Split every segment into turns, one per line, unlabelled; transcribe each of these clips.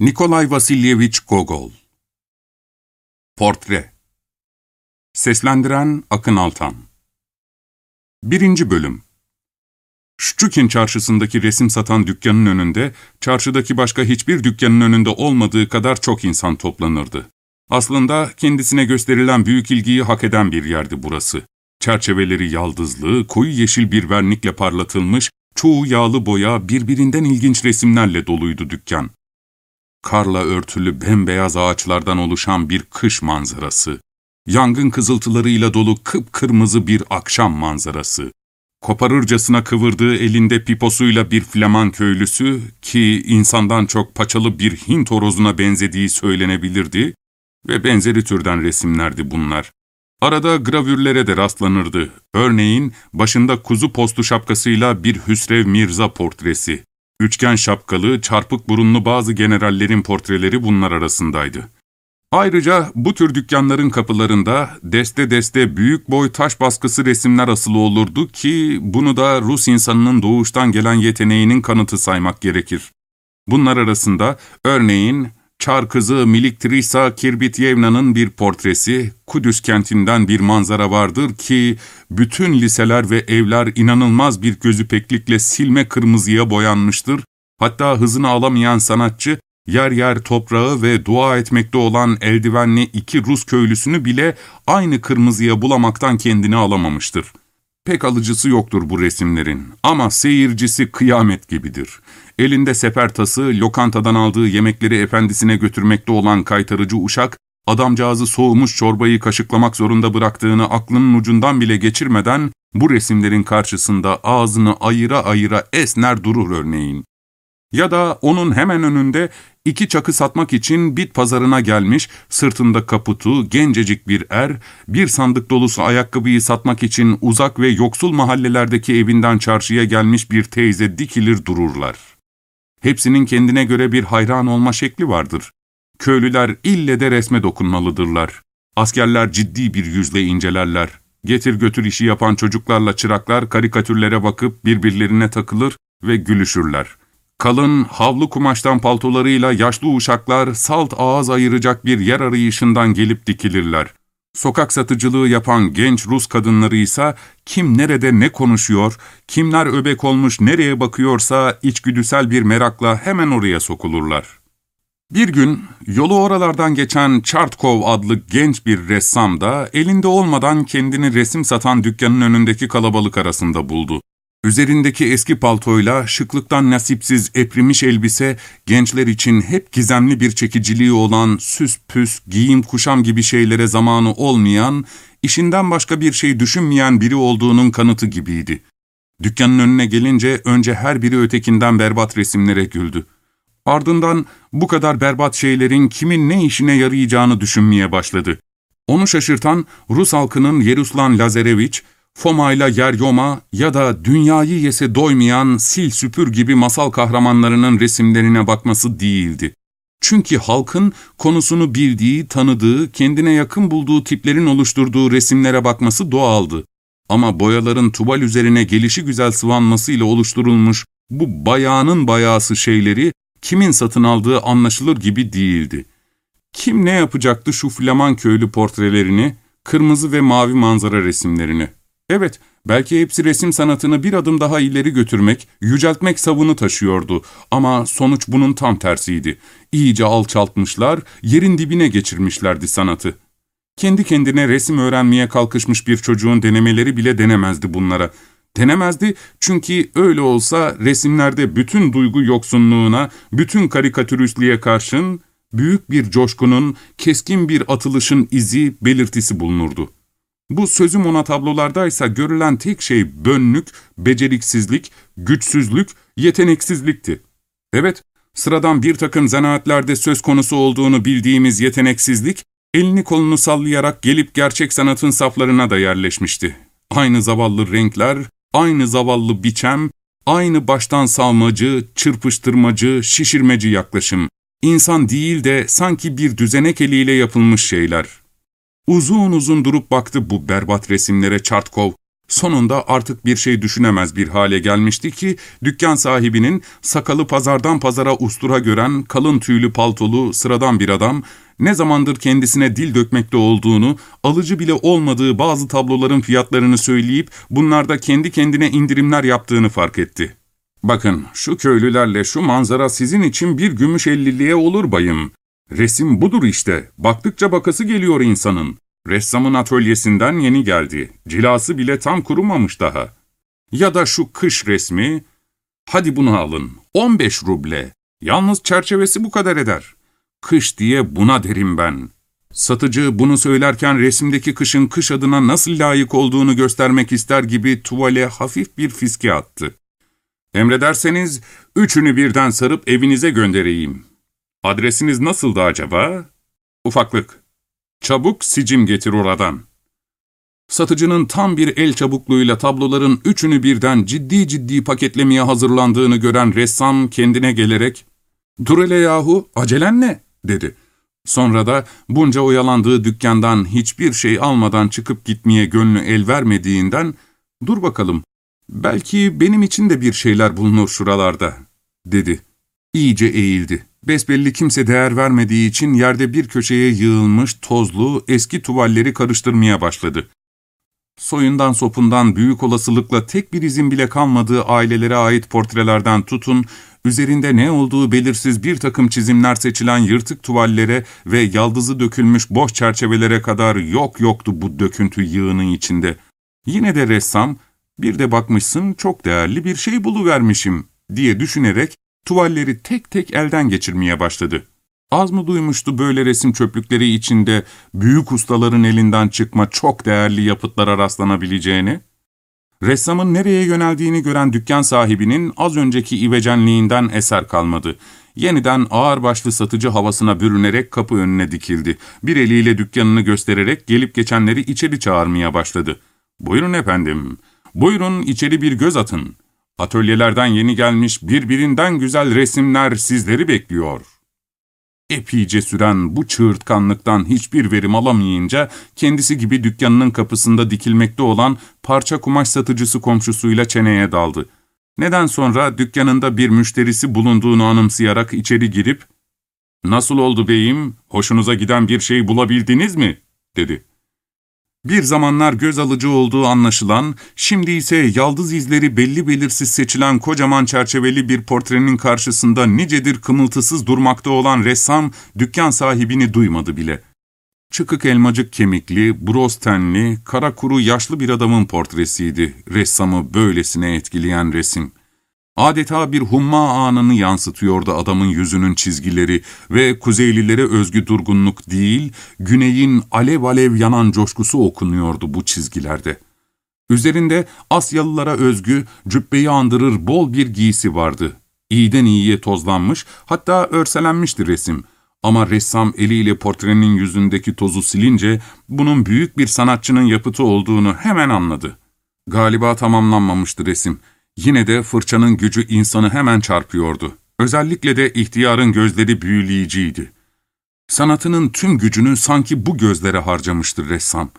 Nikolay Vasilyevich Gogol. Portre. Seslendiren Akın Altan. Birinci Bölüm. Şçukin çarşısındaki resim satan dükkanın önünde, çarşıdaki başka hiçbir dükkanın önünde olmadığı kadar çok insan toplanırdı. Aslında kendisine gösterilen büyük ilgiyi hak eden bir yerdi burası. Çerçeveleri yaldızlı, koyu yeşil bir vernikle parlatılmış, çoğu yağlı boya, birbirinden ilginç resimlerle doluydu dükkan karla örtülü bembeyaz ağaçlardan oluşan bir kış manzarası, yangın kızıltılarıyla dolu kıpkırmızı bir akşam manzarası, koparırcasına kıvırdığı elinde piposuyla bir Flaman köylüsü ki insandan çok paçalı bir Hint horozuna benzediği söylenebilirdi ve benzeri türden resimlerdi bunlar. Arada gravürlere de rastlanırdı. Örneğin başında kuzu postu şapkasıyla bir Hüsrev Mirza portresi. Üçgen şapkalı, çarpık burunlu bazı generallerin portreleri bunlar arasındaydı. Ayrıca bu tür dükkanların kapılarında deste deste büyük boy taş baskısı resimler asılı olurdu ki bunu da Rus insanının doğuştan gelen yeteneğinin kanıtı saymak gerekir. Bunlar arasında örneğin Çar kızı Miliktrisa Kirbityevna'nın bir portresi, Kudüs kentinden bir manzara vardır ki bütün liseler ve evler inanılmaz bir gözüpeklikle silme kırmızıya boyanmıştır. Hatta hızını alamayan sanatçı yer yer toprağı ve dua etmekte olan eldivenli iki Rus köylüsünü bile aynı kırmızıya bulamaktan kendini alamamıştır. Pek alıcısı yoktur bu resimlerin ama seyircisi kıyamet gibidir. Elinde sefer tası, lokantadan aldığı yemekleri efendisine götürmekte olan kaytarıcı uşak, adamcağızı soğumuş çorbayı kaşıklamak zorunda bıraktığını aklının ucundan bile geçirmeden, bu resimlerin karşısında ağzını ayıra ayıra esner durur örneğin. Ya da onun hemen önünde iki çakı satmak için bit pazarına gelmiş, sırtında kaputu, gencecik bir er, bir sandık dolusu ayakkabıyı satmak için uzak ve yoksul mahallelerdeki evinden çarşıya gelmiş bir teyze dikilir dururlar. Hepsinin kendine göre bir hayran olma şekli vardır. Köylüler ille de resme dokunmalıdırlar. Askerler ciddi bir yüzle incelerler. Getir götür işi yapan çocuklarla çıraklar karikatürlere bakıp birbirlerine takılır ve gülüşürler. Kalın, havlu kumaştan paltolarıyla yaşlı uşaklar salt ağız ayıracak bir yer arayışından gelip dikilirler. Sokak satıcılığı yapan genç Rus kadınları ise kim nerede ne konuşuyor, kimler öbek olmuş nereye bakıyorsa içgüdüsel bir merakla hemen oraya sokulurlar. Bir gün yolu oralardan geçen Chartkov adlı genç bir ressam da elinde olmadan kendini resim satan dükkanın önündeki kalabalık arasında buldu. Üzerindeki eski paltoyla şıklıktan nasipsiz eprimiş elbise, gençler için hep gizemli bir çekiciliği olan süs püs, giyim kuşam gibi şeylere zamanı olmayan, işinden başka bir şey düşünmeyen biri olduğunun kanıtı gibiydi. Dükkanın önüne gelince önce her biri ötekinden berbat resimlere güldü. Ardından bu kadar berbat şeylerin kimin ne işine yarayacağını düşünmeye başladı. Onu şaşırtan Rus halkının Yeruslan Lazarevich, Foma'yla Yeryoma ya da dünyayı yese doymayan sil süpür gibi masal kahramanlarının resimlerine bakması değildi. Çünkü halkın konusunu bildiği, tanıdığı, kendine yakın bulduğu tiplerin oluşturduğu resimlere bakması doğaldı. Ama boyaların tubal üzerine gelişi güzel sıvanmasıyla oluşturulmuş bu bayağının bayağısı şeyleri kimin satın aldığı anlaşılır gibi değildi. Kim ne yapacaktı şu Flaman köylü portrelerini, kırmızı ve mavi manzara resimlerini? Evet, belki hepsi resim sanatını bir adım daha ileri götürmek, yüceltmek savını taşıyordu ama sonuç bunun tam tersiydi. İyice alçaltmışlar, yerin dibine geçirmişlerdi sanatı. Kendi kendine resim öğrenmeye kalkışmış bir çocuğun denemeleri bile denemezdi bunlara. Denemezdi çünkü öyle olsa resimlerde bütün duygu yoksunluğuna, bütün karikatüristliğe karşın büyük bir coşkunun, keskin bir atılışın izi, belirtisi bulunurdu. Bu sözüm ona tablolardaysa görülen tek şey bönlük, beceriksizlik, güçsüzlük, yeteneksizlikti. Evet, sıradan bir takım zanaatlerde söz konusu olduğunu bildiğimiz yeteneksizlik, elini kolunu sallayarak gelip gerçek sanatın saflarına da yerleşmişti. Aynı zavallı renkler, aynı zavallı biçem, aynı baştan salmacı, çırpıştırmacı, şişirmeci yaklaşım. İnsan değil de sanki bir düzenek eliyle yapılmış şeyler. Uzun uzun durup baktı bu berbat resimlere Çartkov. Sonunda artık bir şey düşünemez bir hale gelmişti ki dükkan sahibinin sakalı pazardan pazara ustura gören kalın tüylü paltolu sıradan bir adam ne zamandır kendisine dil dökmekte olduğunu, alıcı bile olmadığı bazı tabloların fiyatlarını söyleyip bunlarda kendi kendine indirimler yaptığını fark etti. ''Bakın şu köylülerle şu manzara sizin için bir gümüş elliliğe olur bayım. Resim budur işte, baktıkça bakası geliyor insanın. Ressamın atölyesinden yeni geldi, cilası bile tam kurumamış daha. Ya da şu kış resmi, hadi bunu alın, 15 ruble. Yalnız çerçevesi bu kadar eder. Kış diye buna derim ben. Satıcı bunu söylerken resimdeki kışın kış adına nasıl layık olduğunu göstermek ister gibi tuvale hafif bir fiske attı. Emrederseniz üçünü birden sarıp evinize göndereyim. Adresiniz nasıldı acaba? Ufaklık. Çabuk sicim getir oradan. Satıcının tam bir el çabukluğuyla tabloların üçünü birden ciddi ciddi paketlemeye hazırlandığını gören ressam kendine gelerek ''Dur hele yahu, acelen ne?'' dedi. Sonra da bunca oyalandığı dükkandan hiçbir şey almadan çıkıp gitmeye gönlü el vermediğinden ''Dur bakalım, belki benim için de bir şeyler bulunur şuralarda.'' dedi. İyice eğildi. Besbelli kimse değer vermediği için yerde bir köşeye yığılmış tozlu eski tuvalleri karıştırmaya başladı. Soyundan sopundan büyük olasılıkla tek bir izin bile kalmadığı ailelere ait portrelerden tutun, üzerinde ne olduğu belirsiz bir takım çizimler seçilen yırtık tuvallere ve yaldızı dökülmüş boş çerçevelere kadar yok yoktu bu döküntü yığının içinde. Yine de ressam, bir de bakmışsın çok değerli bir şey buluvermişim diye düşünerek tuvalleri tek tek elden geçirmeye başladı. Az mı duymuştu böyle resim çöplükleri içinde büyük ustaların elinden çıkma çok değerli yapıtlara rastlanabileceğini? Ressamın nereye yöneldiğini gören dükkan sahibinin az önceki ivecenliğinden eser kalmadı. Yeniden ağırbaşlı satıcı havasına bürünerek kapı önüne dikildi. Bir eliyle dükkanını göstererek gelip geçenleri içeri çağırmaya başladı. ''Buyurun efendim, buyurun içeri bir göz atın. Atölyelerden yeni gelmiş birbirinden güzel resimler sizleri bekliyor.'' Epeyce süren bu çığırtkanlıktan hiçbir verim alamayınca kendisi gibi dükkanının kapısında dikilmekte olan parça kumaş satıcısı komşusuyla çeneye daldı. Neden sonra dükkanında bir müşterisi bulunduğunu anımsayarak içeri girip ''Nasıl oldu beyim, hoşunuza giden bir şey bulabildiniz mi?'' dedi. Bir zamanlar göz alıcı olduğu anlaşılan, şimdi ise yaldız izleri belli belirsiz seçilen kocaman çerçeveli bir portrenin karşısında nicedir kımıltısız durmakta olan ressam, dükkan sahibini duymadı bile. Çıkık elmacık kemikli, broz tenli, kara kuru yaşlı bir adamın portresiydi, ressamı böylesine etkileyen resim. Adeta bir humma anını yansıtıyordu adamın yüzünün çizgileri ve kuzeylilere özgü durgunluk değil, güneyin alev alev yanan coşkusu okunuyordu bu çizgilerde. Üzerinde Asyalılara özgü, cübbeyi andırır bol bir giysi vardı. İyiden iyiye tozlanmış, hatta örselenmişti resim. Ama ressam eliyle portrenin yüzündeki tozu silince, bunun büyük bir sanatçının yapıtı olduğunu hemen anladı. Galiba tamamlanmamıştı resim. Yine de fırçanın gücü insanı hemen çarpıyordu. Özellikle de ihtiyarın gözleri büyüleyiciydi. Sanatının tüm gücünü sanki bu gözlere harcamıştır ressam.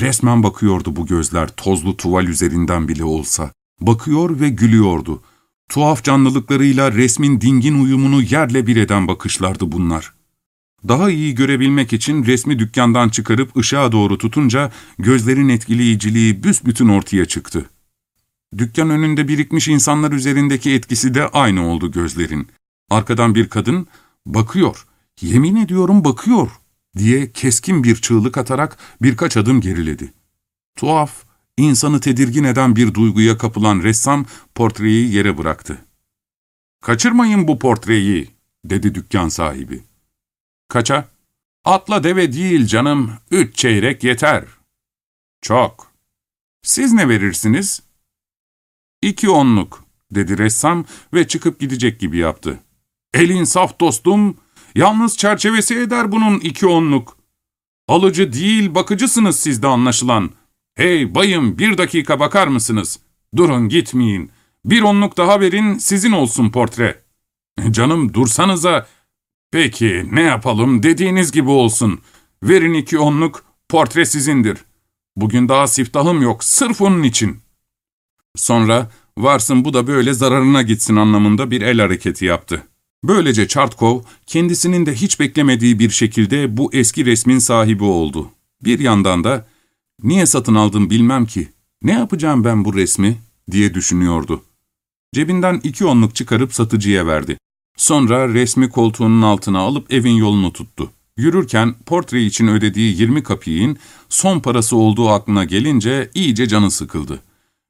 Resmen bakıyordu bu gözler tozlu tuval üzerinden bile olsa. Bakıyor ve gülüyordu. Tuhaf canlılıklarıyla resmin dingin uyumunu yerle bir eden bakışlardı bunlar. Daha iyi görebilmek için resmi dükkandan çıkarıp ışığa doğru tutunca gözlerin etkileyiciliği büsbütün ortaya çıktı. Dükkan önünde birikmiş insanlar üzerindeki etkisi de aynı oldu gözlerin. Arkadan bir kadın, bakıyor, yemin ediyorum bakıyor diye keskin bir çığlık atarak birkaç adım geriledi. Tuhaf, insanı tedirgin eden bir duyguya kapılan ressam portreyi yere bıraktı. ''Kaçırmayın bu portreyi'' dedi dükkan sahibi. ''Kaça?'' ''Atla deve değil canım, üç çeyrek yeter.'' ''Çok.'' ''Siz ne verirsiniz?'' İki onluk, dedi ressam ve çıkıp gidecek gibi yaptı. Elin saf dostum, yalnız çerçevesi eder bunun iki onluk. Alıcı değil, bakıcısınız siz de anlaşılan. Hey bayım, bir dakika bakar mısınız? Durun gitmeyin. Bir onluk daha verin, sizin olsun portre. Canım dursanıza. Peki, ne yapalım, dediğiniz gibi olsun. Verin iki onluk, portre sizindir. Bugün daha siftahım yok, sırf onun için. Sonra, varsın bu da böyle zararına gitsin anlamında bir el hareketi yaptı. Böylece Çartkov, kendisinin de hiç beklemediği bir şekilde bu eski resmin sahibi oldu. Bir yandan da, niye satın aldım bilmem ki, ne yapacağım ben bu resmi, diye düşünüyordu. Cebinden iki onluk çıkarıp satıcıya verdi. Sonra resmi koltuğunun altına alıp evin yolunu tuttu. Yürürken portre için ödediği 20 kapiğin son parası olduğu aklına gelince iyice canı sıkıldı.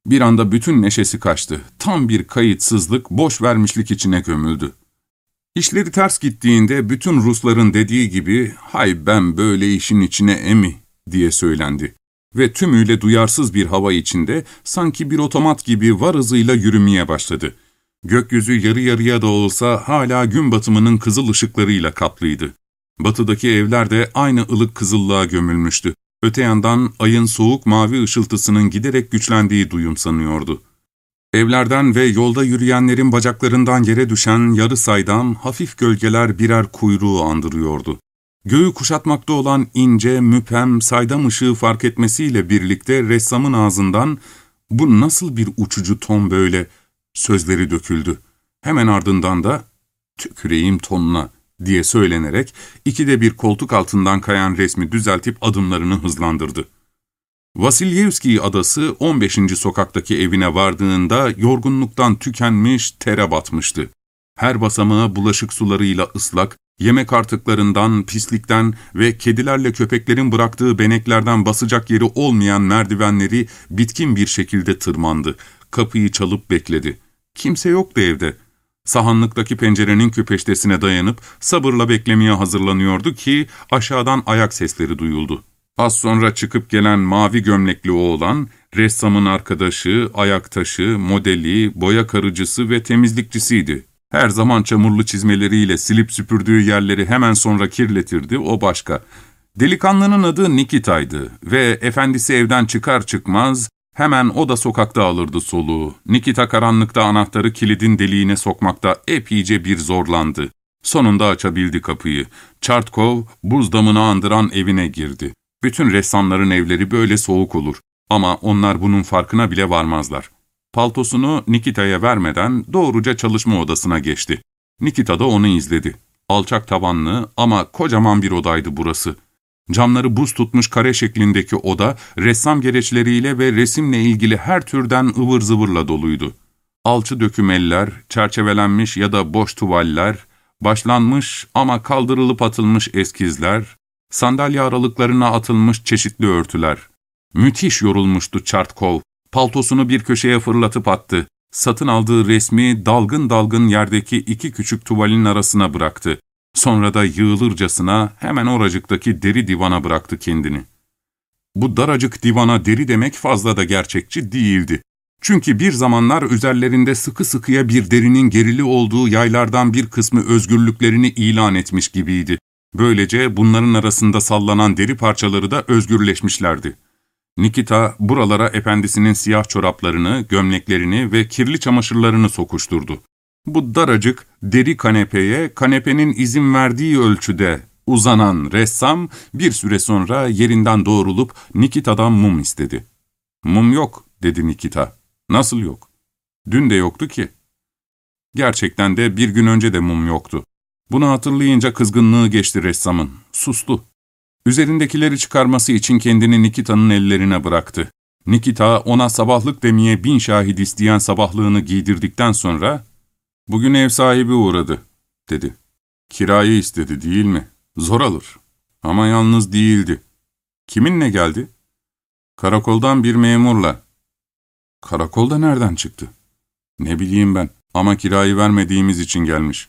Bir anda bütün neşesi kaçtı. Tam bir kayıtsızlık, boş vermişlik içine gömüldü. İşleri ters gittiğinde bütün Rusların dediği gibi ''Hay ben böyle işin içine emi'' diye söylendi. Ve tümüyle duyarsız bir hava içinde sanki bir otomat gibi var hızıyla yürümeye başladı. Gökyüzü yarı yarıya da olsa hala gün batımının kızıl ışıklarıyla kaplıydı. Batıdaki evler de aynı ılık kızıllığa gömülmüştü. Öte yandan ayın soğuk mavi ışıltısının giderek güçlendiği duyumsanıyordu. Evlerden ve yolda yürüyenlerin bacaklarından yere düşen yarı saydam, hafif gölgeler birer kuyruğu andırıyordu. Göğü kuşatmakta olan ince, müphem, saydam ışığı fark etmesiyle birlikte ressamın ağzından ''Bu nasıl bir uçucu ton böyle?'' sözleri döküldü. Hemen ardından da ''Tüküreyim tonuna'' diye söylenerek ikide bir koltuk altından kayan resmi düzeltip adımlarını hızlandırdı. Vasilyevski adası 15. sokaktaki evine vardığında yorgunluktan tükenmiş, tere batmıştı. Her basamağı bulaşık sularıyla ıslak, yemek artıklarından, pislikten ve kedilerle köpeklerin bıraktığı beneklerden basacak yeri olmayan merdivenleri bitkin bir şekilde tırmandı. Kapıyı çalıp bekledi. Kimse yoktu evde. Sahanlıktaki pencerenin küpeştesine dayanıp sabırla beklemeye hazırlanıyordu ki aşağıdan ayak sesleri duyuldu. Az sonra çıkıp gelen mavi gömlekli oğlan, ressamın arkadaşı, ayaktaşı, modeli, boya karıcısı ve temizlikçisiydi. Her zaman çamurlu çizmeleriyle silip süpürdüğü yerleri hemen sonra kirletirdi, o başka. Delikanlının adı Nikita'ydı ve efendisi evden çıkar çıkmaz hemen o da sokakta alırdı soluğu. Nikita karanlıkta anahtarı kilidin deliğine sokmakta epeyce bir zorlandı. Sonunda açabildi kapıyı. Çartkov buzdamını andıran evine girdi. Bütün ressamların evleri böyle soğuk olur ama onlar bunun farkına bile varmazlar. Paltosunu Nikita'ya vermeden doğruca çalışma odasına geçti. Nikita da onu izledi. Alçak tavanlı ama kocaman bir odaydı burası. Camları buz tutmuş kare şeklindeki oda, ressam gereçleriyle ve resimle ilgili her türden ıvır zıvırla doluydu. Alçı dökümeller, çerçevelenmiş ya da boş tuvaller, başlanmış ama kaldırılıp atılmış eskizler, sandalye aralıklarına atılmış çeşitli örtüler. Müthiş yorulmuştu Çartkov, paltosunu bir köşeye fırlatıp attı. Satın aldığı resmi dalgın dalgın yerdeki iki küçük tuvalin arasına bıraktı. Sonra da yığılırcasına hemen oracıktaki deri divana bıraktı kendini. Bu daracık divana deri demek fazla da gerçekçi değildi. Çünkü bir zamanlar üzerlerinde sıkı sıkıya bir derinin gerili olduğu yaylardan bir kısmı özgürlüklerini ilan etmiş gibiydi. Böylece bunların arasında sallanan deri parçaları da özgürleşmişlerdi. Nikita buralara efendisinin siyah çoraplarını, gömleklerini ve kirli çamaşırlarını sokuşturdu. Bu daracık deri kanepeye kanepenin izin verdiği ölçüde uzanan ressam bir süre sonra yerinden doğrulup Nikita'dan mum istedi. ''Mum yok.'' dedi Nikita. ''Nasıl yok? Dün de yoktu ki.'' Gerçekten de bir gün önce de mum yoktu. Bunu hatırlayınca kızgınlığı geçti ressamın. Sustu. Üzerindekileri çıkarması için kendini Nikita'nın ellerine bıraktı. Nikita ona sabahlık demeye bin şahit isteyen sabahlığını giydirdikten sonra ''Bugün ev sahibi uğradı.'' dedi. ''Kirayı istedi değil mi? Zor alır. Ama yalnız değildi. Kiminle geldi?'' ''Karakoldan bir memurla.'' ''Karakolda nereden çıktı?'' ''Ne bileyim ben ama kirayı vermediğimiz için gelmiş.''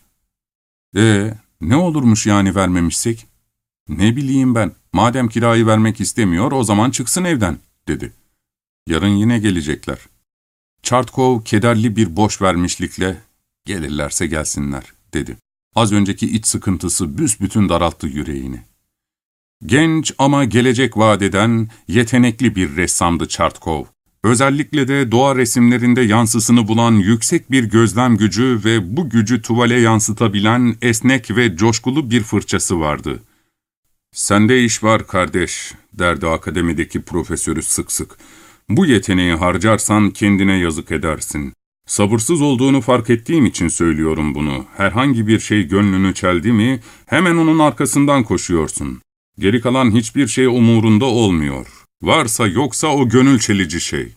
''Ee, ne olurmuş yani vermemişsek?'' ''Ne bileyim ben, madem kirayı vermek istemiyor o zaman çıksın evden.'' dedi. ''Yarın yine gelecekler.'' Çartkov kederli bir boş vermişlikle ''Gelirlerse gelsinler.'' dedi. Az önceki iç sıkıntısı büsbütün daralttı yüreğini. Genç ama gelecek vadeden yetenekli bir ressamdı Çartkov. Özellikle de doğa resimlerinde yansısını bulan yüksek bir gözlem gücü ve bu gücü tuvale yansıtabilen esnek ve coşkulu bir fırçası vardı. ''Sende iş var kardeş.'' derdi akademideki profesörü sık sık. ''Bu yeteneği harcarsan kendine yazık edersin. Sabırsız olduğunu fark ettiğim için söylüyorum bunu. Herhangi bir şey gönlünü çeldi mi hemen onun arkasından koşuyorsun. Geri kalan hiçbir şey umurunda olmuyor. Varsa yoksa o gönül çelici şey.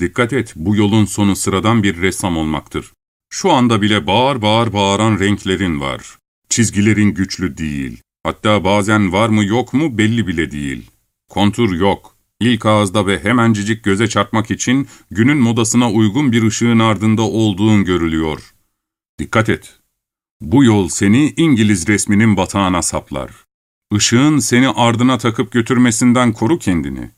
Dikkat et, bu yolun sonu sıradan bir ressam olmaktır. Şu anda bile bağır bağır bağıran renklerin var. Çizgilerin güçlü değil. Hatta bazen var mı yok mu belli bile değil. Kontur yok. İlk ağızda ve hemencicik göze çarpmak için günün modasına uygun bir ışığın ardında olduğun görülüyor. Dikkat et. Bu yol seni İngiliz resminin batağına saplar. Işığın seni ardına takıp götürmesinden koru kendini.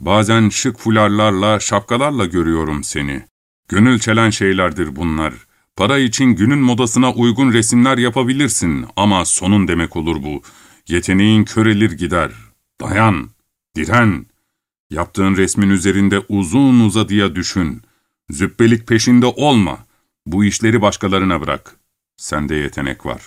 Bazen şık fularlarla, şapkalarla görüyorum seni. Gönül çelen şeylerdir bunlar. Para için günün modasına uygun resimler yapabilirsin ama sonun demek olur bu. Yeteneğin körelir gider. Dayan, diren. Yaptığın resmin üzerinde uzun uzadıya düşün. Züppelik peşinde olma. Bu işleri başkalarına bırak. Sende yetenek var.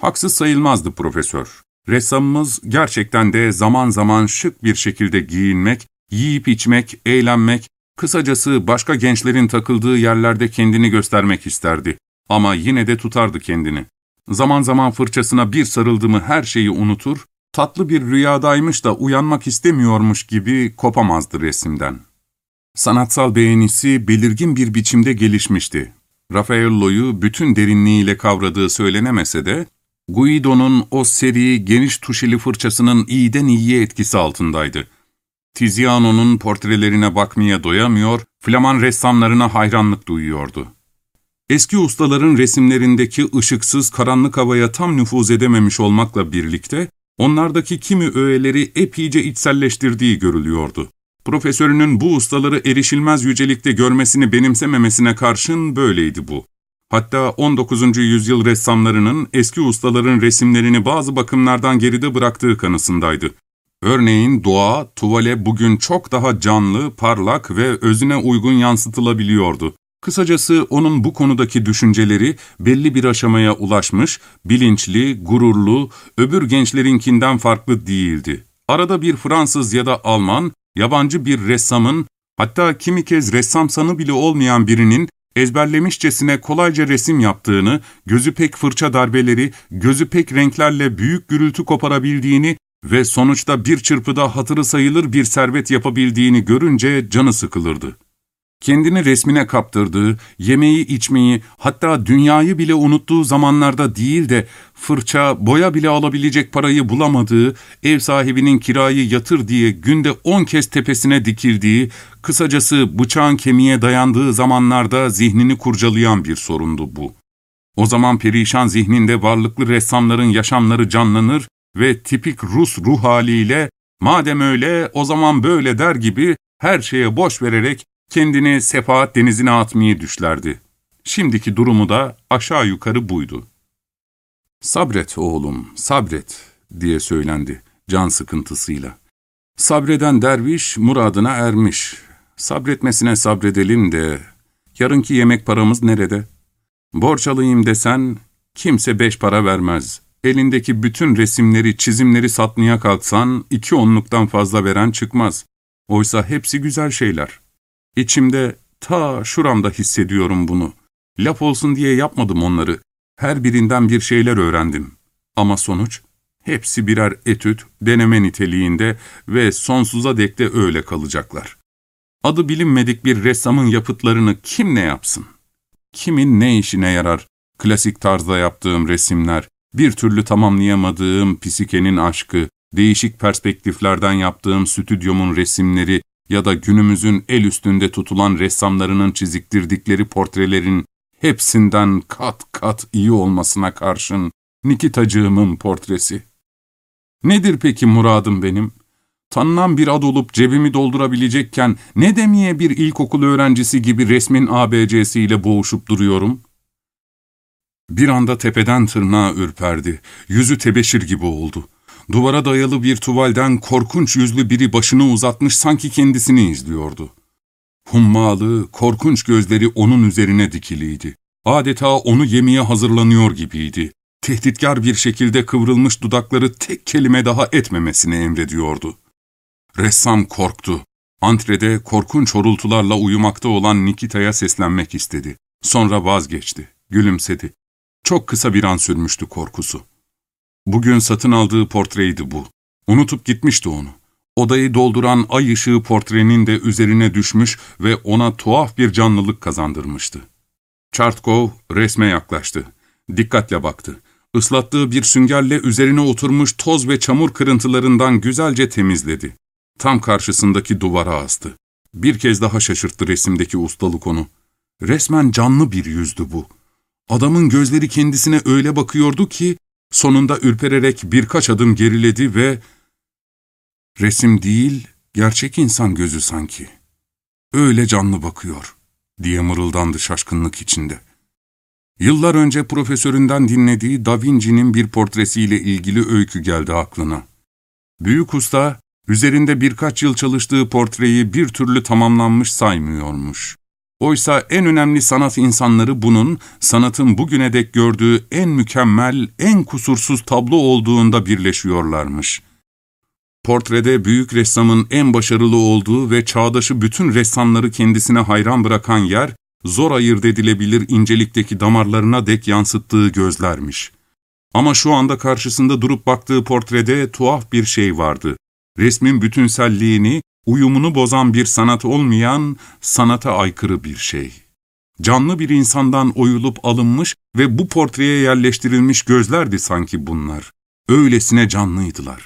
Haksız sayılmazdı profesör. Ressamımız gerçekten de zaman zaman şık bir şekilde giyinmek, yiyip içmek, eğlenmek, kısacası başka gençlerin takıldığı yerlerde kendini göstermek isterdi. Ama yine de tutardı kendini. Zaman zaman fırçasına bir sarıldı mı her şeyi unutur, tatlı bir rüyadaymış da uyanmak istemiyormuş gibi kopamazdı resimden. Sanatsal beğenisi belirgin bir biçimde gelişmişti. Raffaello'yu bütün derinliğiyle kavradığı söylenemese de, Guido'nun o seri, geniş tuşeli fırçasının iyiden iyiye etkisi altındaydı. Tiziano'nun portrelerine bakmaya doyamıyor, Flaman ressamlarına hayranlık duyuyordu. Eski ustaların resimlerindeki ışıksız, karanlık havaya tam nüfuz edememiş olmakla birlikte, onlardaki kimi öğeleri epeyce içselleştirdiği görülüyordu. Profesörünün bu ustaları erişilmez yücelikte görmesini benimsememesine karşın böyleydi bu. Hatta 19. yüzyıl ressamlarının eski ustaların resimlerini bazı bakımlardan geride bıraktığı kanısındaydı. Örneğin doğa, tuvale bugün çok daha canlı, parlak ve özüne uygun yansıtılabiliyordu. Kısacası onun bu konudaki düşünceleri belli bir aşamaya ulaşmış, bilinçli, gururlu, öbür gençlerinkinden farklı değildi. Arada bir Fransız ya da Alman, yabancı bir ressamın, hatta kimi kez ressam sanı bile olmayan birinin ezberlemişçesine kolayca resim yaptığını, gözü pek fırça darbeleri, gözü pek renklerle büyük gürültü koparabildiğini ve sonuçta bir çırpıda hatırı sayılır bir servet yapabildiğini görünce canı sıkılırdı. Kendini resmine kaptırdığı, yemeği içmeyi, hatta dünyayı bile unuttuğu zamanlarda değil de fırça, boya bile alabilecek parayı bulamadığı, ev sahibinin kirayı yatır diye günde on kez tepesine dikildiği, kısacası bıçağın kemiğe dayandığı zamanlarda zihnini kurcalayan bir sorundu bu. O zaman perişan zihninde varlıklı ressamların yaşamları canlanır ve tipik Rus ruh haliyle madem öyle o zaman böyle der gibi her şeye boş vererek kendini sefaat denizine atmayı düşlerdi. Şimdiki durumu da aşağı yukarı buydu. ''Sabret oğlum, sabret.'' diye söylendi can sıkıntısıyla. Sabreden derviş muradına ermiş. Sabretmesine sabredelim de yarınki yemek paramız nerede? Borç alayım desen kimse beş para vermez. Elindeki bütün resimleri, çizimleri satmaya kalksan iki onluktan fazla veren çıkmaz. Oysa hepsi güzel şeyler. İçimde ta şuramda hissediyorum bunu. Laf olsun diye yapmadım onları. Her birinden bir şeyler öğrendim. Ama sonuç, hepsi birer etüt, deneme niteliğinde ve sonsuza dek de öyle kalacaklar. Adı bilinmedik bir ressamın yapıtlarını kim ne yapsın? Kimin ne işine yarar? Klasik tarzda yaptığım resimler, bir türlü tamamlayamadığım Pisike'nin aşkı, değişik perspektiflerden yaptığım stüdyomun resimleri ya da günümüzün el üstünde tutulan ressamlarının çiziktirdikleri portrelerin hepsinden kat kat iyi olmasına karşın Nikitacığımın portresi. Nedir peki muradım benim? Tanınan bir ad olup cebimi doldurabilecekken ne demeye bir ilkokul öğrencisi gibi resmin ABC'siyle boğuşup duruyorum? Bir anda tepeden tırnağa ürperdi, yüzü tebeşir gibi oldu. Duvara dayalı bir tuvalden korkunç yüzlü biri başını uzatmış sanki kendisini izliyordu. Hummalı, korkunç gözleri onun üzerine dikiliydi. Adeta onu yemeye hazırlanıyor gibiydi. Tehditkar bir şekilde kıvrılmış dudakları tek kelime daha etmemesini emrediyordu. Ressam korktu. Antrede korkunç horultularla uyumakta olan Nikita'ya seslenmek istedi. Sonra vazgeçti, gülümsedi. Çok kısa bir an sürmüştü korkusu. Bugün satın aldığı portreydi bu. Unutup gitmişti onu. Odayı dolduran ay ışığı portrenin de üzerine düşmüş ve ona tuhaf bir canlılık kazandırmıştı. Çartkov resme yaklaştı. Dikkatle baktı. Islattığı bir süngerle üzerine oturmuş toz ve çamur kırıntılarından güzelce temizledi. Tam karşısındaki duvara astı. Bir kez daha şaşırttı resimdeki ustalık onu. Resmen canlı bir yüzdü bu. Adamın gözleri kendisine öyle bakıyordu ki, sonunda ürpererek birkaç adım geriledi ve... Resim değil, gerçek insan gözü sanki. Öyle canlı bakıyor, diye mırıldandı şaşkınlık içinde. Yıllar önce profesöründen dinlediği Da Vinci'nin bir portresiyle ilgili öykü geldi aklına. Büyük usta, üzerinde birkaç yıl çalıştığı portreyi bir türlü tamamlanmış saymıyormuş. Oysa en önemli sanat insanları bunun, sanatın bugüne dek gördüğü en mükemmel, en kusursuz tablo olduğunda birleşiyorlarmış. Portrede büyük ressamın en başarılı olduğu ve çağdaşı bütün ressamları kendisine hayran bırakan yer, zor ayırt edilebilir incelikteki damarlarına dek yansıttığı gözlermiş. Ama şu anda karşısında durup baktığı portrede tuhaf bir şey vardı. Resmin bütünselliğini, uyumunu bozan bir sanat olmayan, sanata aykırı bir şey. Canlı bir insandan oyulup alınmış ve bu portreye yerleştirilmiş gözlerdi sanki bunlar. Öylesine canlıydılar.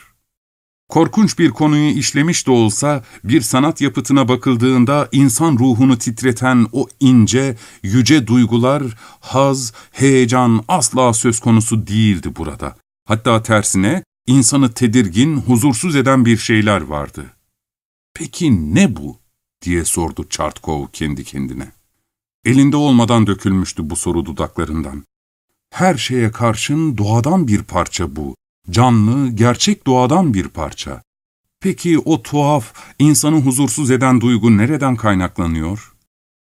Korkunç bir konuyu işlemiş de olsa bir sanat yapıtına bakıldığında insan ruhunu titreten o ince, yüce duygular, haz, heyecan asla söz konusu değildi burada. Hatta tersine insanı tedirgin, huzursuz eden bir şeyler vardı. Peki ne bu? diye sordu Çartkov kendi kendine. Elinde olmadan dökülmüştü bu soru dudaklarından. Her şeye karşın doğadan bir parça bu. Canlı, gerçek doğadan bir parça. Peki o tuhaf, insanı huzursuz eden duygu nereden kaynaklanıyor?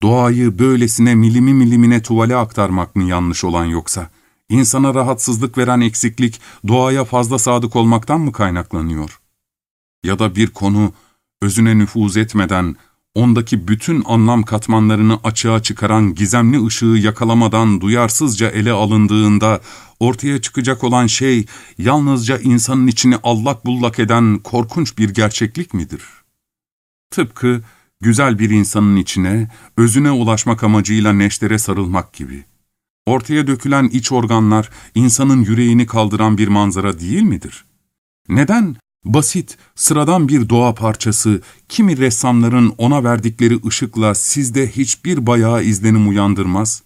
Doğayı böylesine milimi milimine tuvale aktarmak mı yanlış olan yoksa? İnsana rahatsızlık veren eksiklik doğaya fazla sadık olmaktan mı kaynaklanıyor? Ya da bir konu özüne nüfuz etmeden ondaki bütün anlam katmanlarını açığa çıkaran gizemli ışığı yakalamadan duyarsızca ele alındığında ortaya çıkacak olan şey yalnızca insanın içini allak bullak eden korkunç bir gerçeklik midir? Tıpkı güzel bir insanın içine, özüne ulaşmak amacıyla neştere sarılmak gibi. Ortaya dökülen iç organlar insanın yüreğini kaldıran bir manzara değil midir? Neden Basit, sıradan bir doğa parçası, kimi ressamların ona verdikleri ışıkla sizde hiçbir bayağı izlenim uyandırmaz.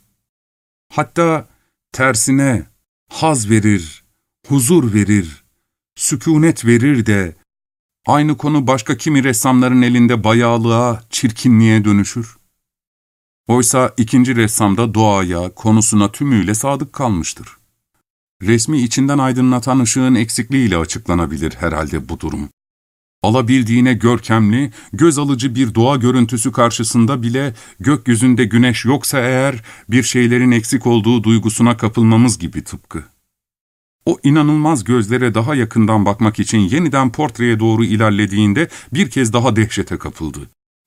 Hatta tersine haz verir, huzur verir, sükunet verir de, aynı konu başka kimi ressamların elinde bayağılığa, çirkinliğe dönüşür. Oysa ikinci ressamda doğaya, konusuna tümüyle sadık kalmıştır. Resmi içinden aydınlatan ışığın eksikliğiyle açıklanabilir herhalde bu durum. Alabildiğine görkemli, göz alıcı bir doğa görüntüsü karşısında bile gökyüzünde güneş yoksa eğer bir şeylerin eksik olduğu duygusuna kapılmamız gibi tıpkı. O inanılmaz gözlere daha yakından bakmak için yeniden portreye doğru ilerlediğinde bir kez daha dehşete kapıldı.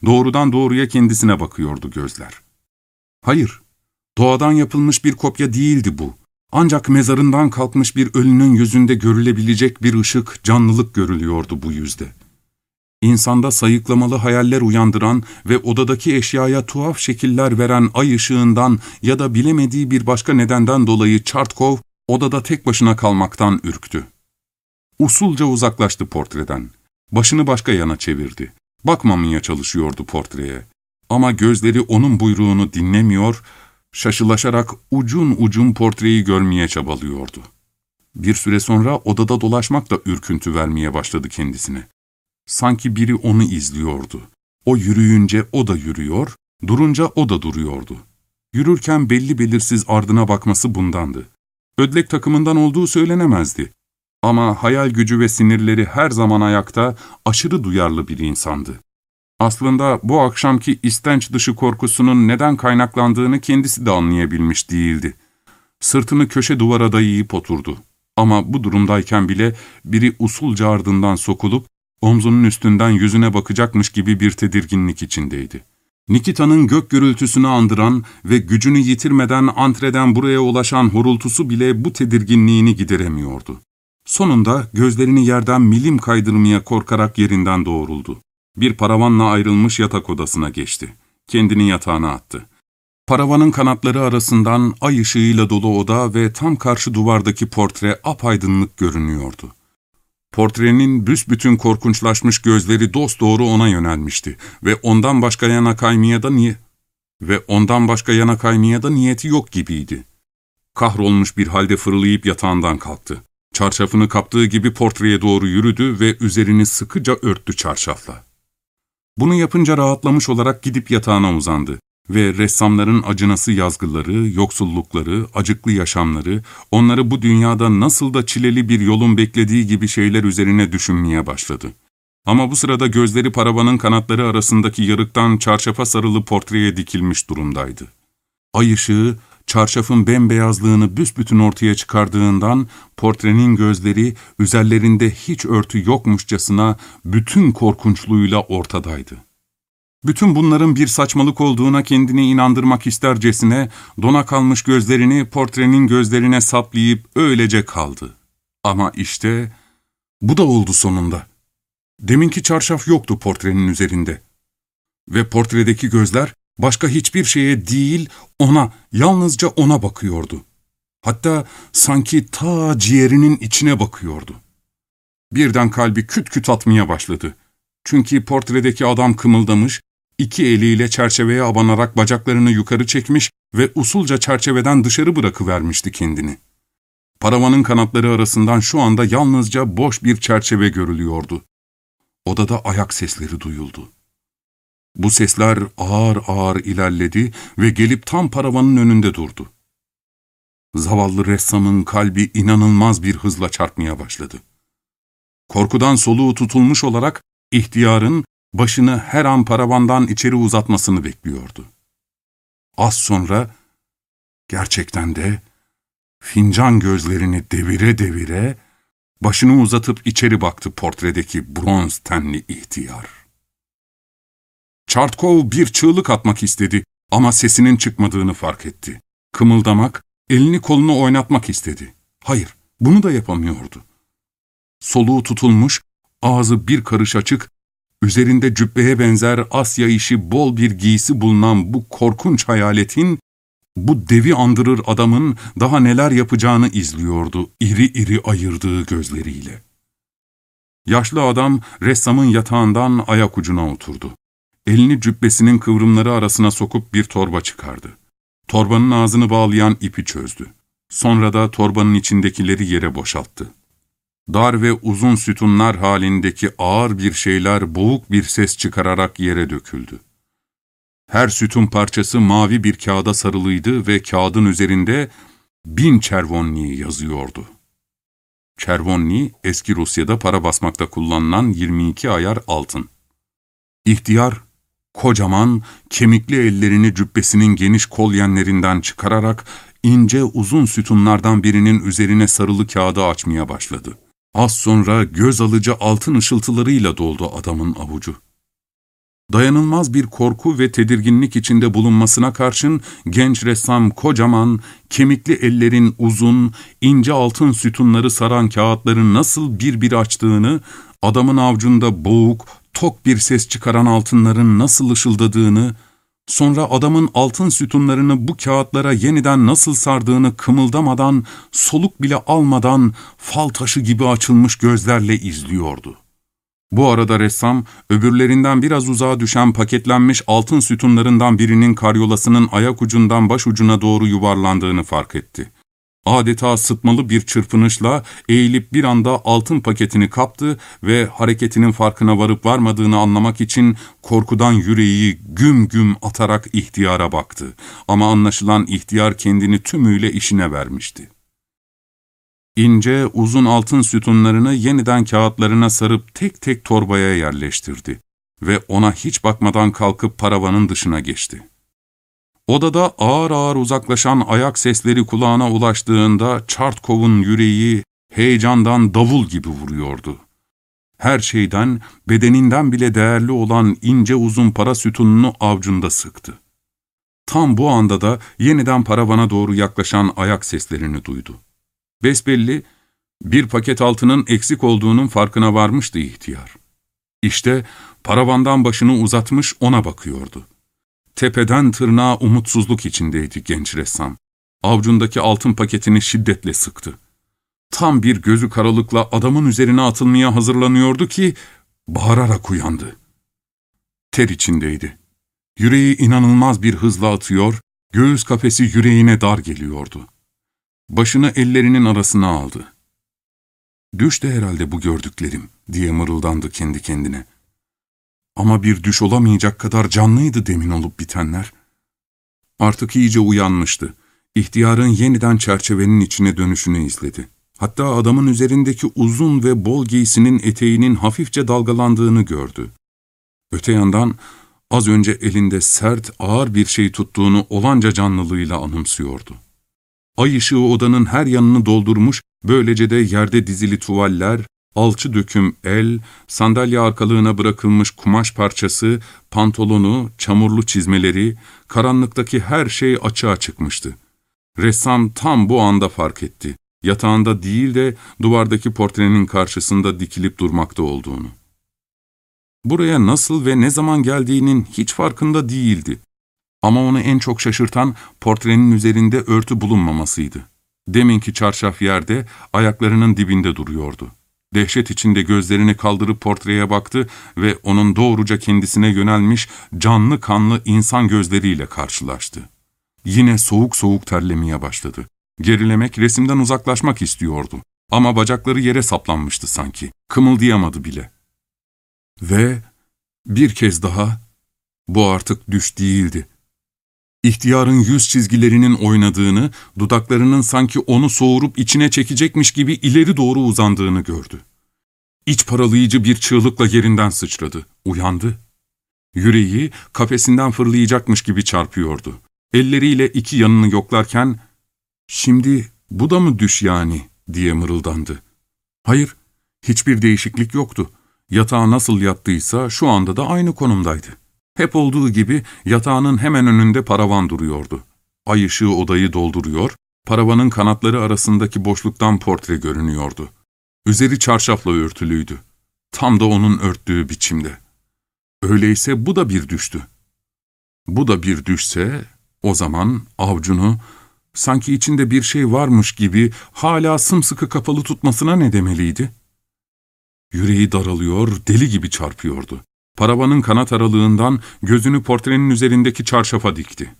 Doğrudan doğruya kendisine bakıyordu gözler. Hayır, doğadan yapılmış bir kopya değildi bu. Ancak mezarından kalkmış bir ölünün yüzünde görülebilecek bir ışık, canlılık görülüyordu bu yüzde. İnsanda sayıklamalı hayaller uyandıran ve odadaki eşyaya tuhaf şekiller veren ay ışığından ya da bilemediği bir başka nedenden dolayı Çartkov, odada tek başına kalmaktan ürktü. Usulca uzaklaştı portreden. Başını başka yana çevirdi. Bakmamaya çalışıyordu portreye. Ama gözleri onun buyruğunu dinlemiyor şaşılaşarak ucun ucun portreyi görmeye çabalıyordu. Bir süre sonra odada dolaşmak da ürküntü vermeye başladı kendisine. Sanki biri onu izliyordu. O yürüyünce o da yürüyor, durunca o da duruyordu. Yürürken belli belirsiz ardına bakması bundandı. Ödlek takımından olduğu söylenemezdi. Ama hayal gücü ve sinirleri her zaman ayakta, aşırı duyarlı bir insandı. Aslında bu akşamki istenç dışı korkusunun neden kaynaklandığını kendisi de anlayabilmiş değildi. Sırtını köşe duvara dayayıp oturdu. Ama bu durumdayken bile biri usulca ardından sokulup omzunun üstünden yüzüne bakacakmış gibi bir tedirginlik içindeydi. Nikita'nın gök gürültüsünü andıran ve gücünü yitirmeden antreden buraya ulaşan horultusu bile bu tedirginliğini gideremiyordu. Sonunda gözlerini yerden milim kaydırmaya korkarak yerinden doğruldu. Bir paravanla ayrılmış yatak odasına geçti. Kendini yatağına attı. Paravanın kanatları arasından ay ışığıyla dolu oda ve tam karşı duvardaki portre apaydınlık görünüyordu. Portrenin büsbütün korkunçlaşmış gözleri dosdoğru ona yönelmişti ve ondan başka yana kaymaya da niye ve ondan başka yana kaymaya da niyeti yok gibiydi. Kahrolmuş bir halde fırlayıp yatağından kalktı. Çarşafını kaptığı gibi portreye doğru yürüdü ve üzerini sıkıca örttü çarşafla. Bunu yapınca rahatlamış olarak gidip yatağına uzandı ve ressamların acınası yazgıları, yoksullukları, acıklı yaşamları, onları bu dünyada nasıl da çileli bir yolun beklediği gibi şeyler üzerine düşünmeye başladı. Ama bu sırada gözleri paravanın kanatları arasındaki yarıktan çarşafa sarılı portreye dikilmiş durumdaydı. Ay ışığı, çarşafın bembeyazlığını büsbütün ortaya çıkardığından portrenin gözleri üzerlerinde hiç örtü yokmuşçasına bütün korkunçluğuyla ortadaydı. Bütün bunların bir saçmalık olduğuna kendini inandırmak istercesine dona kalmış gözlerini portrenin gözlerine saplayıp öylece kaldı. Ama işte bu da oldu sonunda. Deminki çarşaf yoktu portrenin üzerinde. Ve portredeki gözler başka hiçbir şeye değil ona, yalnızca ona bakıyordu. Hatta sanki ta ciğerinin içine bakıyordu. Birden kalbi küt küt atmaya başladı. Çünkü portredeki adam kımıldamış, iki eliyle çerçeveye abanarak bacaklarını yukarı çekmiş ve usulca çerçeveden dışarı bırakıvermişti kendini. Paravanın kanatları arasından şu anda yalnızca boş bir çerçeve görülüyordu. Odada ayak sesleri duyuldu. Bu sesler ağır ağır ilerledi ve gelip tam paravanın önünde durdu. Zavallı ressamın kalbi inanılmaz bir hızla çarpmaya başladı. Korkudan soluğu tutulmuş olarak ihtiyarın başını her an paravandan içeri uzatmasını bekliyordu. Az sonra gerçekten de fincan gözlerini devire devire başını uzatıp içeri baktı portredeki bronz tenli ihtiyar. Çartkov bir çığlık atmak istedi ama sesinin çıkmadığını fark etti. Kımıldamak, elini kolunu oynatmak istedi. Hayır, bunu da yapamıyordu. Soluğu tutulmuş, ağzı bir karış açık, üzerinde cübbeye benzer Asya işi bol bir giysi bulunan bu korkunç hayaletin, bu devi andırır adamın daha neler yapacağını izliyordu iri iri ayırdığı gözleriyle. Yaşlı adam ressamın yatağından ayak ucuna oturdu. Elini cübbesinin kıvrımları arasına sokup bir torba çıkardı. Torbanın ağzını bağlayan ipi çözdü. Sonra da torbanın içindekileri yere boşalttı. Dar ve uzun sütunlar halindeki ağır bir şeyler boğuk bir ses çıkararak yere döküldü. Her sütun parçası mavi bir kağıda sarılıydı ve kağıdın üzerinde bin çervonli yazıyordu. Çervonli, eski Rusya'da para basmakta kullanılan 22 ayar altın. İhtiyar, kocaman, kemikli ellerini cübbesinin geniş kolyenlerinden çıkararak ince uzun sütunlardan birinin üzerine sarılı kağıdı açmaya başladı. Az sonra göz alıcı altın ışıltılarıyla doldu adamın avucu. Dayanılmaz bir korku ve tedirginlik içinde bulunmasına karşın genç ressam kocaman, kemikli ellerin uzun, ince altın sütunları saran kağıtları nasıl bir bir açtığını, adamın avcunda boğuk, tok bir ses çıkaran altınların nasıl ışıldadığını, Sonra adamın altın sütunlarını bu kağıtlara yeniden nasıl sardığını kımıldamadan, soluk bile almadan fal taşı gibi açılmış gözlerle izliyordu. Bu arada ressam, öbürlerinden biraz uzağa düşen paketlenmiş altın sütunlarından birinin karyolasının ayak ucundan baş ucuna doğru yuvarlandığını fark etti. Adeta sıtmalı bir çırpınışla eğilip bir anda altın paketini kaptı ve hareketinin farkına varıp varmadığını anlamak için korkudan yüreği güm güm atarak ihtiyara baktı. Ama anlaşılan ihtiyar kendini tümüyle işine vermişti. İnce, uzun altın sütunlarını yeniden kağıtlarına sarıp tek tek torbaya yerleştirdi ve ona hiç bakmadan kalkıp paravanın dışına geçti. Odada ağır ağır uzaklaşan ayak sesleri kulağına ulaştığında Çartkov'un yüreği heyecandan davul gibi vuruyordu. Her şeyden, bedeninden bile değerli olan ince uzun para sütununu avcunda sıktı. Tam bu anda da yeniden paravana doğru yaklaşan ayak seslerini duydu. Besbelli, bir paket altının eksik olduğunun farkına varmıştı ihtiyar. İşte paravandan başını uzatmış ona bakıyordu. Tepeden tırnağa umutsuzluk içindeydi genç ressam. Avcundaki altın paketini şiddetle sıktı. Tam bir gözü karalıkla adamın üzerine atılmaya hazırlanıyordu ki bağırarak uyandı. Ter içindeydi. Yüreği inanılmaz bir hızla atıyor, göğüs kafesi yüreğine dar geliyordu. Başını ellerinin arasına aldı. Düştü herhalde bu gördüklerim diye mırıldandı kendi kendine. Ama bir düş olamayacak kadar canlıydı demin olup bitenler. Artık iyice uyanmıştı. İhtiyarın yeniden çerçevenin içine dönüşünü izledi. Hatta adamın üzerindeki uzun ve bol giysinin eteğinin hafifçe dalgalandığını gördü. Öte yandan az önce elinde sert, ağır bir şey tuttuğunu olanca canlılığıyla anımsıyordu. Ay ışığı odanın her yanını doldurmuş, böylece de yerde dizili tuvaller, alçı döküm el, sandalye arkalığına bırakılmış kumaş parçası, pantolonu, çamurlu çizmeleri, karanlıktaki her şey açığa çıkmıştı. Ressam tam bu anda fark etti. Yatağında değil de duvardaki portrenin karşısında dikilip durmakta olduğunu. Buraya nasıl ve ne zaman geldiğinin hiç farkında değildi. Ama onu en çok şaşırtan portrenin üzerinde örtü bulunmamasıydı. Deminki çarşaf yerde, ayaklarının dibinde duruyordu. Dehşet içinde gözlerini kaldırıp portreye baktı ve onun doğruca kendisine yönelmiş canlı kanlı insan gözleriyle karşılaştı. Yine soğuk soğuk terlemeye başladı. Gerilemek, resimden uzaklaşmak istiyordu. Ama bacakları yere saplanmıştı sanki. Kımıldayamadı bile. Ve bir kez daha, bu artık düş değildi. İhtiyarın yüz çizgilerinin oynadığını, dudaklarının sanki onu soğurup içine çekecekmiş gibi ileri doğru uzandığını gördü. İç paralayıcı bir çığlıkla yerinden sıçradı. Uyandı. Yüreği kafesinden fırlayacakmış gibi çarpıyordu. Elleriyle iki yanını yoklarken, ''Şimdi bu da mı düş yani?'' diye mırıldandı. Hayır, hiçbir değişiklik yoktu. Yatağa nasıl yattıysa şu anda da aynı konumdaydı. Hep olduğu gibi yatağının hemen önünde paravan duruyordu. Ay ışığı odayı dolduruyor, paravanın kanatları arasındaki boşluktan portre görünüyordu. Üzeri çarşafla örtülüydü. Tam da onun örttüğü biçimde. Öyleyse bu da bir düştü. Bu da bir düşse, o zaman avcunu, sanki içinde bir şey varmış gibi hala sımsıkı kapalı tutmasına ne demeliydi? Yüreği daralıyor, deli gibi çarpıyordu. Paravanın kanat aralığından gözünü portrenin üzerindeki çarşafa dikti.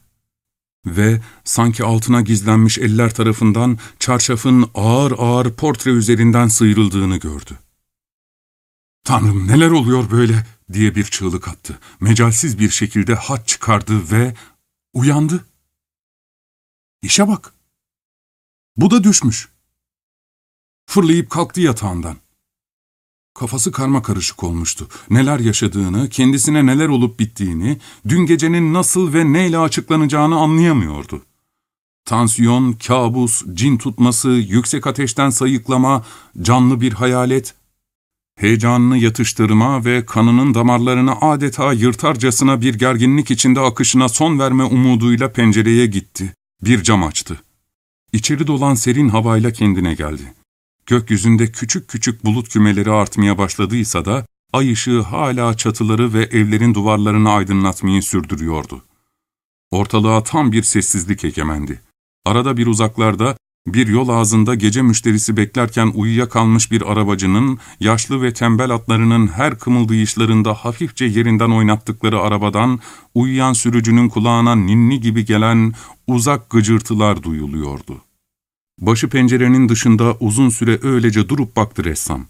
Ve sanki altına gizlenmiş eller tarafından çarşafın ağır ağır portre üzerinden sıyrıldığını gördü. ''Tanrım neler oluyor böyle?'' diye bir çığlık attı. Mecalsiz bir şekilde hat çıkardı ve uyandı. İşe bak. Bu da düşmüş. Fırlayıp kalktı yatağından. Kafası karma karışık olmuştu. Neler yaşadığını, kendisine neler olup bittiğini, dün gecenin nasıl ve neyle açıklanacağını anlayamıyordu. Tansiyon, kabus, cin tutması, yüksek ateşten sayıklama, canlı bir hayalet, heyecanını yatıştırma ve kanının damarlarını adeta yırtarcasına bir gerginlik içinde akışına son verme umuduyla pencereye gitti. Bir cam açtı. İçeri dolan serin havayla kendine geldi. Gökyüzünde küçük küçük bulut kümeleri artmaya başladıysa da, ay ışığı hala çatıları ve evlerin duvarlarını aydınlatmayı sürdürüyordu. Ortalığa tam bir sessizlik egemendi. Arada bir uzaklarda, bir yol ağzında gece müşterisi beklerken uyuyakalmış bir arabacının, yaşlı ve tembel atlarının her kımıldayışlarında hafifçe yerinden oynattıkları arabadan, uyuyan sürücünün kulağına ninni gibi gelen uzak gıcırtılar duyuluyordu. Başı pencerenin dışında uzun süre öylece durup baktı ressam.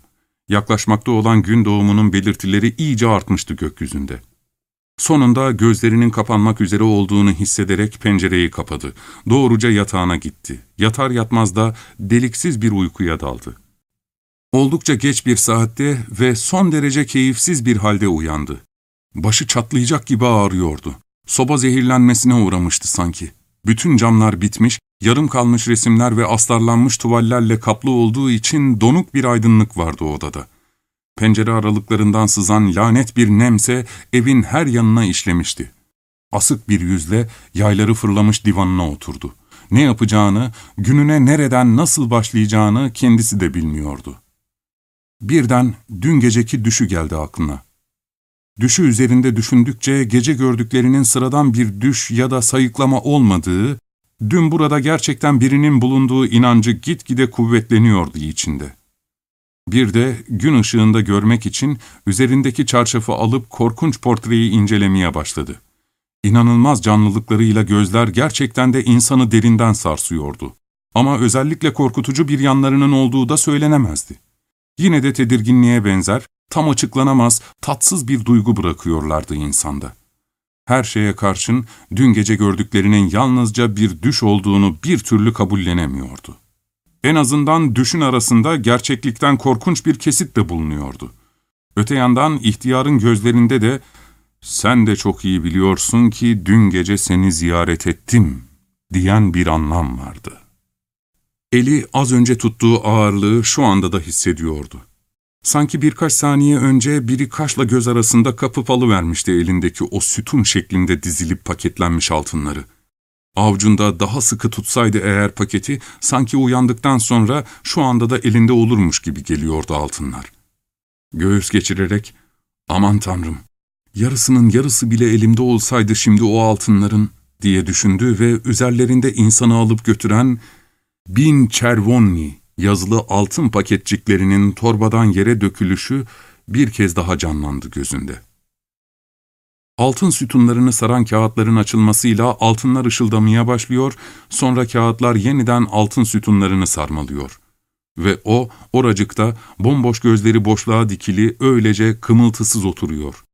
Yaklaşmakta olan gün doğumunun belirtileri iyice artmıştı gökyüzünde. Sonunda gözlerinin kapanmak üzere olduğunu hissederek pencereyi kapadı. Doğruca yatağına gitti. Yatar yatmaz da deliksiz bir uykuya daldı. Oldukça geç bir saatte ve son derece keyifsiz bir halde uyandı. Başı çatlayacak gibi ağrıyordu. Soba zehirlenmesine uğramıştı sanki. Bütün camlar bitmiş, yarım kalmış resimler ve astarlanmış tuvallerle kaplı olduğu için donuk bir aydınlık vardı odada. Pencere aralıklarından sızan lanet bir nemse evin her yanına işlemişti. Asık bir yüzle yayları fırlamış divanına oturdu. Ne yapacağını, gününe nereden nasıl başlayacağını kendisi de bilmiyordu. Birden dün geceki düşü geldi aklına. Düşü üzerinde düşündükçe gece gördüklerinin sıradan bir düş ya da sayıklama olmadığı, dün burada gerçekten birinin bulunduğu inancı gitgide kuvvetleniyordu içinde. Bir de gün ışığında görmek için üzerindeki çarşafı alıp korkunç portreyi incelemeye başladı. İnanılmaz canlılıklarıyla gözler gerçekten de insanı derinden sarsıyordu. Ama özellikle korkutucu bir yanlarının olduğu da söylenemezdi. Yine de tedirginliğe benzer, tam açıklanamaz, tatsız bir duygu bırakıyorlardı insanda. Her şeye karşın dün gece gördüklerinin yalnızca bir düş olduğunu bir türlü kabullenemiyordu. En azından düşün arasında gerçeklikten korkunç bir kesit de bulunuyordu. Öte yandan ihtiyarın gözlerinde de ''Sen de çok iyi biliyorsun ki dün gece seni ziyaret ettim.'' diyen bir anlam vardı. Eli az önce tuttuğu ağırlığı şu anda da hissediyordu. Sanki birkaç saniye önce biri kaşla göz arasında kapıp alıvermişti elindeki o sütun şeklinde dizilip paketlenmiş altınları. Avcunda daha sıkı tutsaydı eğer paketi, sanki uyandıktan sonra şu anda da elinde olurmuş gibi geliyordu altınlar. Göğüs geçirerek, ''Aman Tanrım, yarısının yarısı bile elimde olsaydı şimdi o altınların.'' diye düşündü ve üzerlerinde insanı alıp götüren bin çervonni yazılı altın paketçiklerinin torbadan yere dökülüşü bir kez daha canlandı gözünde. Altın sütunlarını saran kağıtların açılmasıyla altınlar ışıldamaya başlıyor, sonra kağıtlar yeniden altın sütunlarını sarmalıyor. Ve o, oracıkta bomboş gözleri boşluğa dikili öylece kımıltısız oturuyor.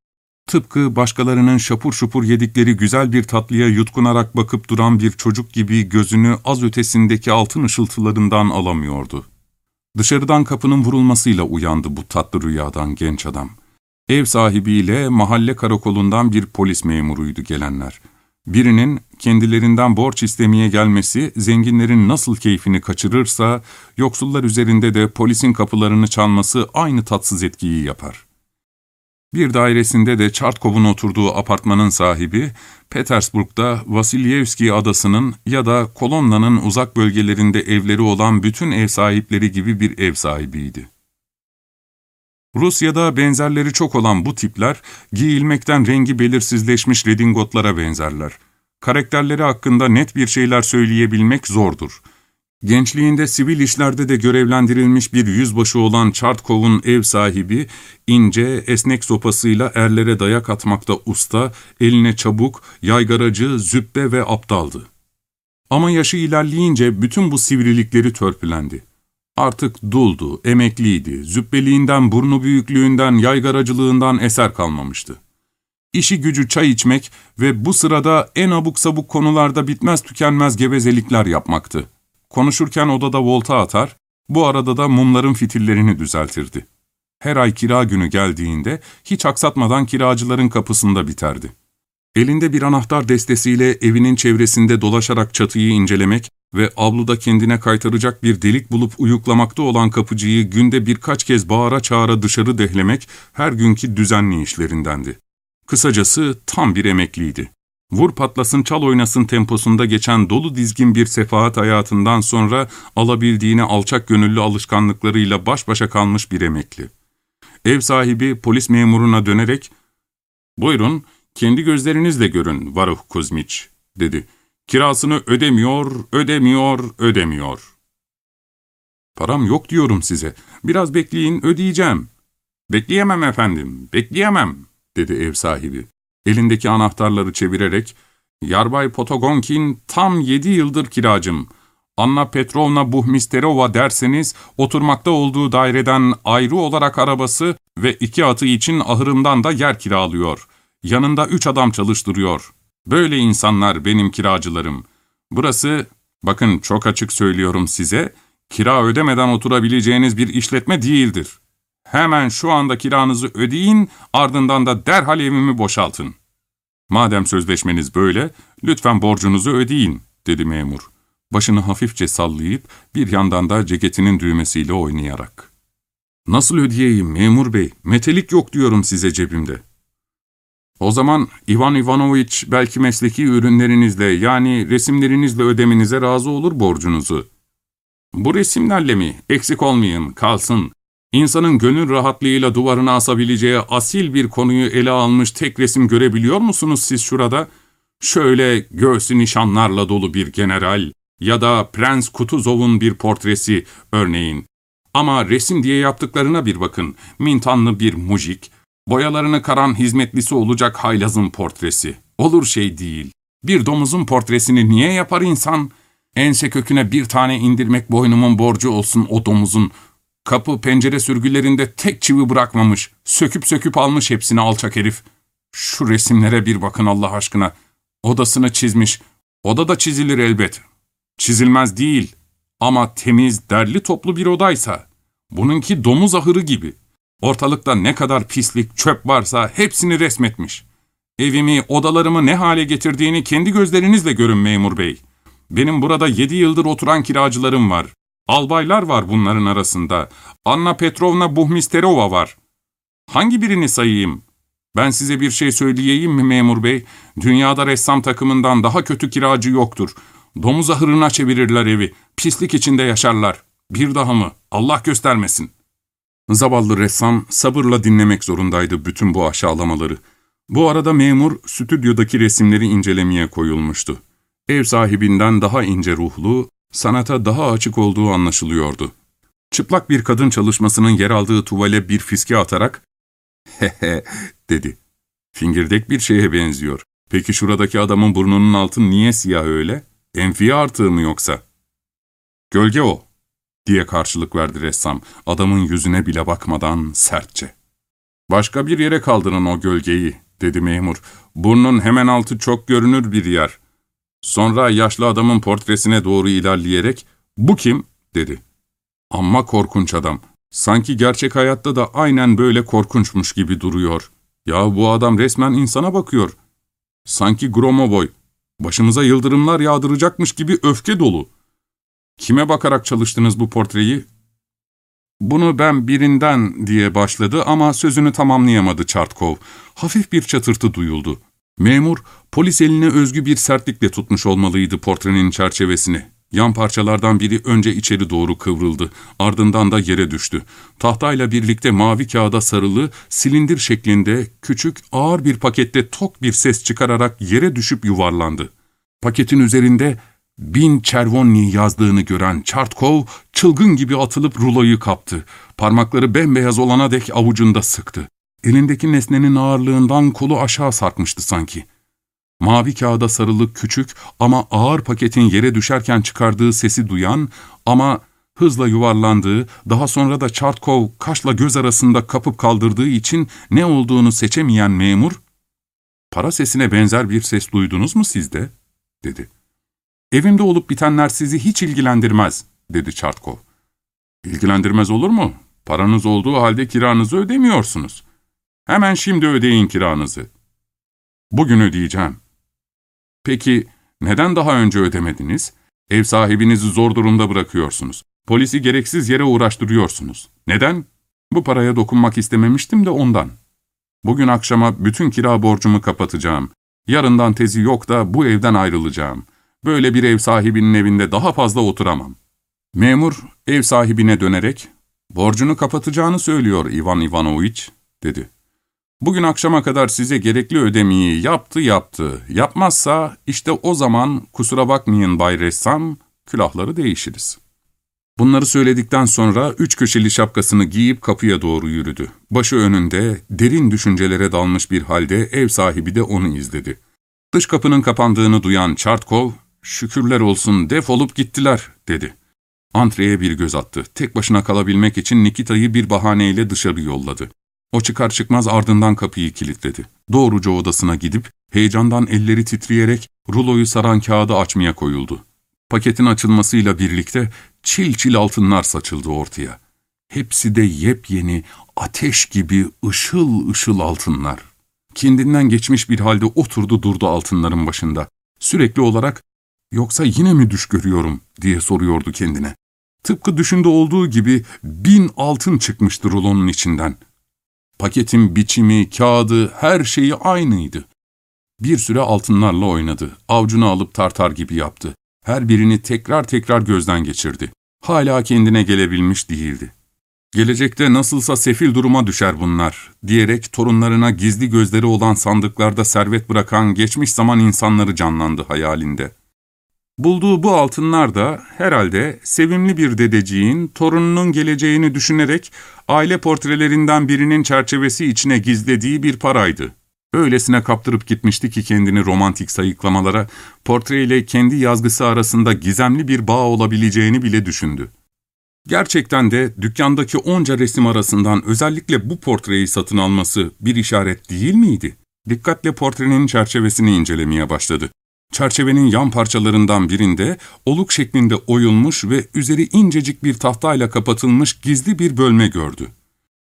Tıpkı başkalarının şapur şupur yedikleri güzel bir tatlıya yutkunarak bakıp duran bir çocuk gibi gözünü az ötesindeki altın ışıltılarından alamıyordu. Dışarıdan kapının vurulmasıyla uyandı bu tatlı rüyadan genç adam. Ev sahibiyle mahalle karakolundan bir polis memuruydu gelenler. Birinin kendilerinden borç istemeye gelmesi zenginlerin nasıl keyfini kaçırırsa, yoksullar üzerinde de polisin kapılarını çalması aynı tatsız etkiyi yapar. Bir dairesinde de Çartkov'un oturduğu apartmanın sahibi, Petersburg'da Vasilyevski adasının ya da Kolonna'nın uzak bölgelerinde evleri olan bütün ev sahipleri gibi bir ev sahibiydi. Rusya'da benzerleri çok olan bu tipler, giyilmekten rengi belirsizleşmiş redingotlara benzerler. Karakterleri hakkında net bir şeyler söyleyebilmek zordur. Gençliğinde sivil işlerde de görevlendirilmiş bir yüzbaşı olan Çartkov'un ev sahibi, ince, esnek sopasıyla erlere dayak atmakta usta, eline çabuk, yaygaracı, züppe ve aptaldı. Ama yaşı ilerleyince bütün bu sivrilikleri törpülendi. Artık duldu, emekliydi, züppeliğinden, burnu büyüklüğünden, yaygaracılığından eser kalmamıştı. İşi gücü çay içmek ve bu sırada en abuk sabuk konularda bitmez tükenmez gevezelikler yapmaktı. Konuşurken odada volta atar, bu arada da mumların fitillerini düzeltirdi. Her ay kira günü geldiğinde hiç aksatmadan kiracıların kapısında biterdi. Elinde bir anahtar destesiyle evinin çevresinde dolaşarak çatıyı incelemek ve avluda kendine kaytaracak bir delik bulup uyuklamakta olan kapıcıyı günde birkaç kez bağıra çağıra dışarı dehlemek her günkü düzenli işlerindendi. Kısacası tam bir emekliydi. Vur patlasın çal oynasın temposunda geçen dolu dizgin bir sefahat hayatından sonra alabildiğine alçak gönüllü alışkanlıklarıyla baş başa kalmış bir emekli. Ev sahibi polis memuruna dönerek, ''Buyurun, kendi gözlerinizle görün Varuh Kuzmiç.'' dedi. ''Kirasını ödemiyor, ödemiyor, ödemiyor.'' ''Param yok diyorum size. Biraz bekleyin, ödeyeceğim.'' ''Bekleyemem efendim, bekleyemem.'' dedi ev sahibi elindeki anahtarları çevirerek, ''Yarbay Potogonkin tam yedi yıldır kiracım. Anna Petrovna Buhmisterova derseniz, oturmakta olduğu daireden ayrı olarak arabası ve iki atı için ahırımdan da yer kiralıyor. Yanında üç adam çalıştırıyor. Böyle insanlar benim kiracılarım. Burası, bakın çok açık söylüyorum size, kira ödemeden oturabileceğiniz bir işletme değildir. Hemen şu anda kiranızı ödeyin, ardından da derhal evimi boşaltın. Madem sözleşmeniz böyle, lütfen borcunuzu ödeyin, dedi memur. Başını hafifçe sallayıp bir yandan da ceketinin düğmesiyle oynayarak. Nasıl ödeyeyim memur bey? Metelik yok diyorum size cebimde. O zaman Ivan Ivanoviç belki mesleki ürünlerinizle yani resimlerinizle ödemenize razı olur borcunuzu. Bu resimlerle mi? Eksik olmayın, kalsın. İnsanın gönül rahatlığıyla duvarına asabileceği asil bir konuyu ele almış tek resim görebiliyor musunuz siz şurada? Şöyle göğsü nişanlarla dolu bir general ya da Prens Kutuzov'un bir portresi örneğin. Ama resim diye yaptıklarına bir bakın. Mintanlı bir mujik, boyalarını karan hizmetlisi olacak haylazın portresi. Olur şey değil. Bir domuzun portresini niye yapar insan? Ense köküne bir tane indirmek boynumun borcu olsun o domuzun. Kapı pencere sürgülerinde tek çivi bırakmamış. Söküp söküp almış hepsini alçak herif. Şu resimlere bir bakın Allah aşkına. Odasını çizmiş. Oda da çizilir elbet. Çizilmez değil. Ama temiz, derli toplu bir odaysa. Bununki domuz ahırı gibi. Ortalıkta ne kadar pislik, çöp varsa hepsini resmetmiş. Evimi, odalarımı ne hale getirdiğini kendi gözlerinizle görün memur bey. Benim burada yedi yıldır oturan kiracılarım var. Albaylar var bunların arasında. Anna Petrovna Buhmisterova var. Hangi birini sayayım? Ben size bir şey söyleyeyim mi memur bey? Dünyada ressam takımından daha kötü kiracı yoktur. Domuz ahırına çevirirler evi. Pislik içinde yaşarlar. Bir daha mı? Allah göstermesin. Zavallı ressam sabırla dinlemek zorundaydı bütün bu aşağılamaları. Bu arada memur stüdyodaki resimleri incelemeye koyulmuştu. Ev sahibinden daha ince ruhlu, sanata daha açık olduğu anlaşılıyordu. Çıplak bir kadın çalışmasının yer aldığı tuvale bir fiske atarak ''Hehe'' dedi. ''Fingirdek bir şeye benziyor. Peki şuradaki adamın burnunun altı niye siyah öyle? Enfiye artığı mı yoksa?'' ''Gölge o'' diye karşılık verdi ressam, adamın yüzüne bile bakmadan sertçe. ''Başka bir yere kaldırın o gölgeyi'' dedi memur. ''Burnun hemen altı çok görünür bir yer. Sonra yaşlı adamın portresine doğru ilerleyerek ''Bu kim?'' dedi. Amma korkunç adam. Sanki gerçek hayatta da aynen böyle korkunçmuş gibi duruyor. Ya bu adam resmen insana bakıyor. Sanki Gromoboy. Başımıza yıldırımlar yağdıracakmış gibi öfke dolu. Kime bakarak çalıştınız bu portreyi? Bunu ben birinden diye başladı ama sözünü tamamlayamadı Çartkov. Hafif bir çatırtı duyuldu. Memur, polis eline özgü bir sertlikle tutmuş olmalıydı portrenin çerçevesini. Yan parçalardan biri önce içeri doğru kıvrıldı, ardından da yere düştü. Tahtayla birlikte mavi kağıda sarılı, silindir şeklinde, küçük, ağır bir pakette tok bir ses çıkararak yere düşüp yuvarlandı. Paketin üzerinde bin çervonni yazdığını gören Çartkov, çılgın gibi atılıp ruloyu kaptı. Parmakları bembeyaz olana dek avucunda sıktı. Elindeki nesnenin ağırlığından kolu aşağı sarkmıştı sanki. Mavi kağıda sarılı küçük ama ağır paketin yere düşerken çıkardığı sesi duyan ama hızla yuvarlandığı, daha sonra da Çartkov kaşla göz arasında kapıp kaldırdığı için ne olduğunu seçemeyen memur, ''Para sesine benzer bir ses duydunuz mu sizde?'' dedi. ''Evimde olup bitenler sizi hiç ilgilendirmez.'' dedi Çartkov. ''İlgilendirmez olur mu? Paranız olduğu halde kiranızı ödemiyorsunuz. Hemen şimdi ödeyin kiranızı.'' ''Bugün ödeyeceğim.'' Peki neden daha önce ödemediniz? Ev sahibinizi zor durumda bırakıyorsunuz. Polisi gereksiz yere uğraştırıyorsunuz. Neden? Bu paraya dokunmak istememiştim de ondan. Bugün akşama bütün kira borcumu kapatacağım. Yarından tezi yok da bu evden ayrılacağım. Böyle bir ev sahibinin evinde daha fazla oturamam. Memur ev sahibine dönerek, ''Borcunu kapatacağını söylüyor Ivan Ivanoviç.'' dedi. Bugün akşama kadar size gerekli ödemeyi yaptı yaptı. Yapmazsa işte o zaman kusura bakmayın Bay Ressam, külahları değişiriz. Bunları söyledikten sonra üç köşeli şapkasını giyip kapıya doğru yürüdü. Başı önünde, derin düşüncelere dalmış bir halde ev sahibi de onu izledi. Dış kapının kapandığını duyan Çartkov, ''Şükürler olsun defolup gittiler.'' dedi. Antreye bir göz attı. Tek başına kalabilmek için Nikita'yı bir bahaneyle dışarı yolladı. O çıkar çıkmaz ardından kapıyı kilitledi. Doğruca odasına gidip heyecandan elleri titreyerek ruloyu saran kağıdı açmaya koyuldu. Paketin açılmasıyla birlikte çil çil altınlar saçıldı ortaya. Hepsi de yepyeni, ateş gibi ışıl ışıl altınlar. Kendinden geçmiş bir halde oturdu durdu altınların başında. Sürekli olarak ''Yoksa yine mi düş görüyorum?'' diye soruyordu kendine. Tıpkı düşünde olduğu gibi bin altın çıkmıştı rulonun içinden. Paketin biçimi, kağıdı, her şeyi aynıydı. Bir süre altınlarla oynadı. Avcunu alıp tartar gibi yaptı. Her birini tekrar tekrar gözden geçirdi. Hala kendine gelebilmiş değildi. Gelecekte nasılsa sefil duruma düşer bunlar, diyerek torunlarına gizli gözleri olan sandıklarda servet bırakan geçmiş zaman insanları canlandı hayalinde. Bulduğu bu altınlar da herhalde sevimli bir dedeciğin torununun geleceğini düşünerek aile portrelerinden birinin çerçevesi içine gizlediği bir paraydı. Öylesine kaptırıp gitmişti ki kendini romantik sayıklamalara, portreyle kendi yazgısı arasında gizemli bir bağ olabileceğini bile düşündü. Gerçekten de dükkandaki onca resim arasından özellikle bu portreyi satın alması bir işaret değil miydi? Dikkatle portrenin çerçevesini incelemeye başladı. Çerçevenin yan parçalarından birinde oluk şeklinde oyulmuş ve üzeri incecik bir tahtayla kapatılmış gizli bir bölme gördü.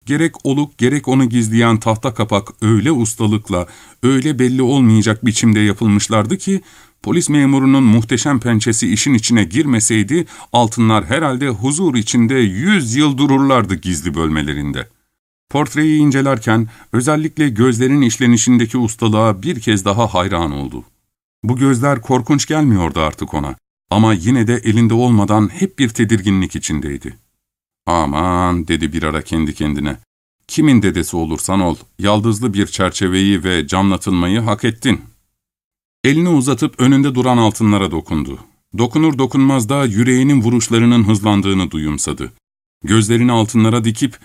Gerek oluk gerek onu gizleyen tahta kapak öyle ustalıkla, öyle belli olmayacak biçimde yapılmışlardı ki, polis memurunun muhteşem pençesi işin içine girmeseydi, altınlar herhalde huzur içinde yüz yıl dururlardı gizli bölmelerinde. Portreyi incelerken özellikle gözlerin işlenişindeki ustalığa bir kez daha hayran oldu. Bu gözler korkunç gelmiyordu artık ona ama yine de elinde olmadan hep bir tedirginlik içindeydi. ''Aman'' dedi bir ara kendi kendine. ''Kimin dedesi olursan ol, yaldızlı bir çerçeveyi ve camlatılmayı hak ettin.'' Elini uzatıp önünde duran altınlara dokundu. Dokunur dokunmaz da yüreğinin vuruşlarının hızlandığını duyumsadı. Gözlerini altınlara dikip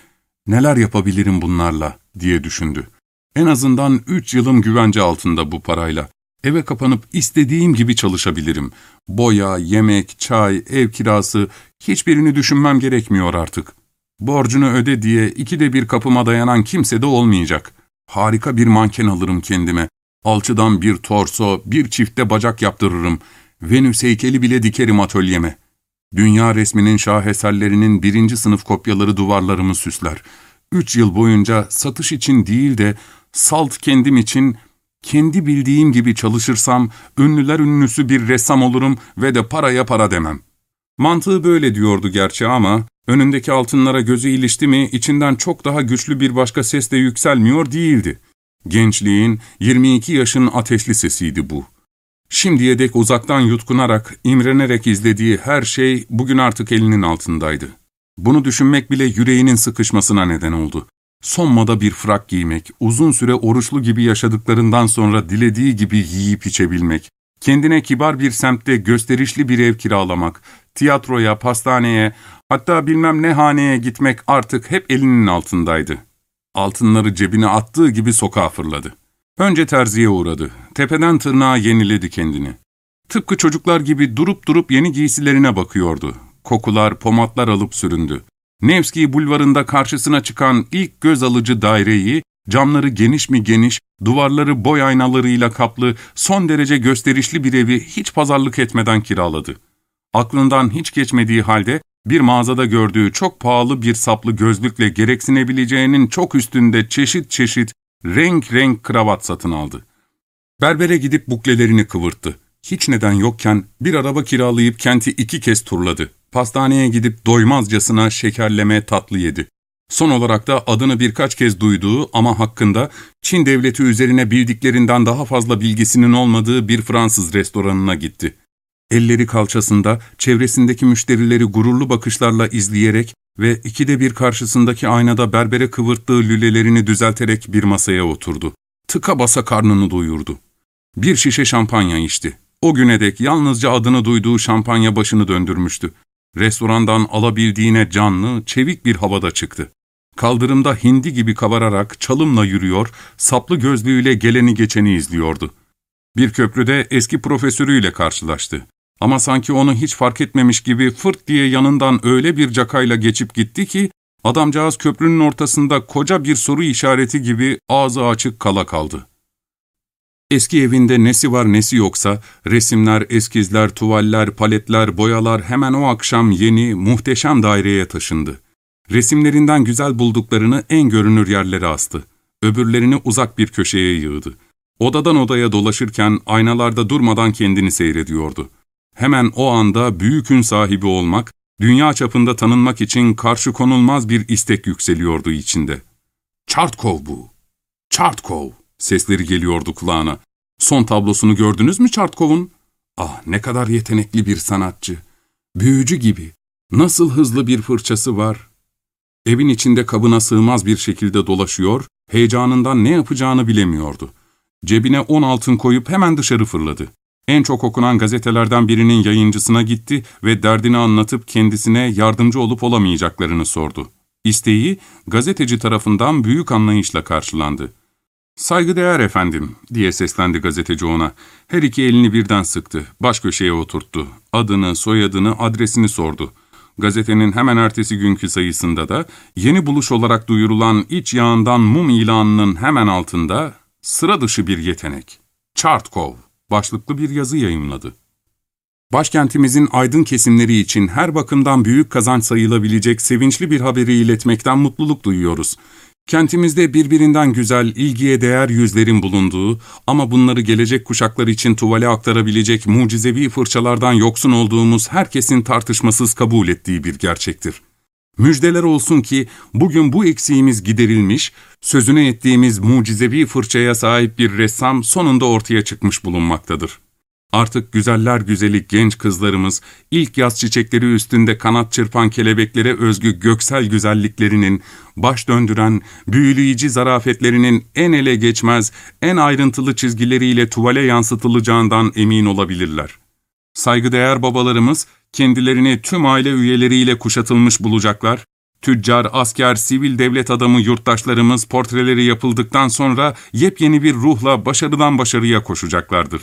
''Neler yapabilirim bunlarla?'' diye düşündü. En azından üç yılım güvence altında bu parayla. Eve kapanıp istediğim gibi çalışabilirim. Boya, yemek, çay, ev kirası hiçbirini düşünmem gerekmiyor artık. Borcunu öde diye ikide bir kapıma dayanan kimse de olmayacak. Harika bir manken alırım kendime. Alçıdan bir torso, bir çifte bacak yaptırırım. Venüs heykeli bile dikerim atölyeme. Dünya resminin şaheserlerinin birinci sınıf kopyaları duvarlarımı süsler. Üç yıl boyunca satış için değil de salt kendim için kendi bildiğim gibi çalışırsam ünlüler ünlüsü bir ressam olurum ve de paraya para demem. Mantığı böyle diyordu gerçi ama önündeki altınlara gözü ilişti mi içinden çok daha güçlü bir başka ses de yükselmiyor değildi. Gençliğin 22 yaşın ateşli sesiydi bu. Şimdiye dek uzaktan yutkunarak, imrenerek izlediği her şey bugün artık elinin altındaydı. Bunu düşünmek bile yüreğinin sıkışmasına neden oldu. Son moda bir frak giymek, uzun süre oruçlu gibi yaşadıklarından sonra dilediği gibi yiyip içebilmek, kendine kibar bir semtte gösterişli bir ev kiralamak, tiyatroya, pastaneye, hatta bilmem ne haneye gitmek artık hep elinin altındaydı. Altınları cebine attığı gibi sokağa fırladı. Önce terziye uğradı. Tepeden tırnağa yeniledi kendini. Tıpkı çocuklar gibi durup durup yeni giysilerine bakıyordu. Kokular, pomatlar alıp süründü. Nevski bulvarında karşısına çıkan ilk göz alıcı daireyi, camları geniş mi geniş, duvarları boy aynalarıyla kaplı, son derece gösterişli bir evi hiç pazarlık etmeden kiraladı. Aklından hiç geçmediği halde bir mağazada gördüğü çok pahalı bir saplı gözlükle gereksinebileceğinin çok üstünde çeşit çeşit, renk renk kravat satın aldı. Berbere gidip buklelerini kıvırttı. Hiç neden yokken bir araba kiralayıp kenti iki kez turladı. Pastaneye gidip doymazcasına şekerleme tatlı yedi. Son olarak da adını birkaç kez duyduğu ama hakkında Çin devleti üzerine bildiklerinden daha fazla bilgisinin olmadığı bir Fransız restoranına gitti. Elleri kalçasında çevresindeki müşterileri gururlu bakışlarla izleyerek ve ikide bir karşısındaki aynada berbere kıvırttığı lülelerini düzelterek bir masaya oturdu. Tıka basa karnını doyurdu. Bir şişe şampanya içti. O güne dek yalnızca adını duyduğu şampanya başını döndürmüştü. Restorandan alabildiğine canlı, çevik bir havada çıktı. Kaldırımda hindi gibi kavararak çalımla yürüyor, saplı gözlüğüyle geleni geçeni izliyordu. Bir köprüde eski profesörüyle karşılaştı. Ama sanki onu hiç fark etmemiş gibi fırt diye yanından öyle bir cakayla geçip gitti ki, adamcağız köprünün ortasında koca bir soru işareti gibi ağzı açık kala kaldı. Eski evinde nesi var nesi yoksa, resimler, eskizler, tuvaller, paletler, boyalar hemen o akşam yeni, muhteşem daireye taşındı. Resimlerinden güzel bulduklarını en görünür yerlere astı. öbürlerini uzak bir köşeye yığdı. Odadan odaya dolaşırken aynalarda durmadan kendini seyrediyordu. Hemen o anda büyük ün sahibi olmak, dünya çapında tanınmak için karşı konulmaz bir istek yükseliyordu içinde. ''Çartkov bu! Çartkov!'' Sesleri geliyordu kulağına. ''Son tablosunu gördünüz mü Çartkov'un? Ah ne kadar yetenekli bir sanatçı! Büyücü gibi! Nasıl hızlı bir fırçası var! Evin içinde kabına sığmaz bir şekilde dolaşıyor, heyecanından ne yapacağını bilemiyordu. Cebine on altın koyup hemen dışarı fırladı. En çok okunan gazetelerden birinin yayıncısına gitti ve derdini anlatıp kendisine yardımcı olup olamayacaklarını sordu. İsteği gazeteci tarafından büyük anlayışla karşılandı. ''Saygıdeğer efendim'' diye seslendi gazeteci ona. Her iki elini birden sıktı, baş köşeye oturttu. Adını, soyadını, adresini sordu. Gazetenin hemen ertesi günkü sayısında da yeni buluş olarak duyurulan iç yağından mum ilanının hemen altında sıra dışı bir yetenek. Chartkov başlıklı bir yazı yayınladı. Başkentimizin aydın kesimleri için her bakımdan büyük kazanç sayılabilecek sevinçli bir haberi iletmekten mutluluk duyuyoruz. Kentimizde birbirinden güzel, ilgiye değer yüzlerin bulunduğu ama bunları gelecek kuşaklar için tuvale aktarabilecek mucizevi fırçalardan yoksun olduğumuz herkesin tartışmasız kabul ettiği bir gerçektir. Müjdeler olsun ki bugün bu eksiğimiz giderilmiş, sözüne ettiğimiz mucizevi fırçaya sahip bir ressam sonunda ortaya çıkmış bulunmaktadır. Artık güzeller güzeli genç kızlarımız, ilk yaz çiçekleri üstünde kanat çırpan kelebeklere özgü göksel güzelliklerinin, baş döndüren, büyüleyici zarafetlerinin en ele geçmez, en ayrıntılı çizgileriyle tuvale yansıtılacağından emin olabilirler. Saygıdeğer babalarımız, kendilerini tüm aile üyeleriyle kuşatılmış bulacaklar, tüccar, asker, sivil devlet adamı yurttaşlarımız portreleri yapıldıktan sonra yepyeni bir ruhla başarıdan başarıya koşacaklardır.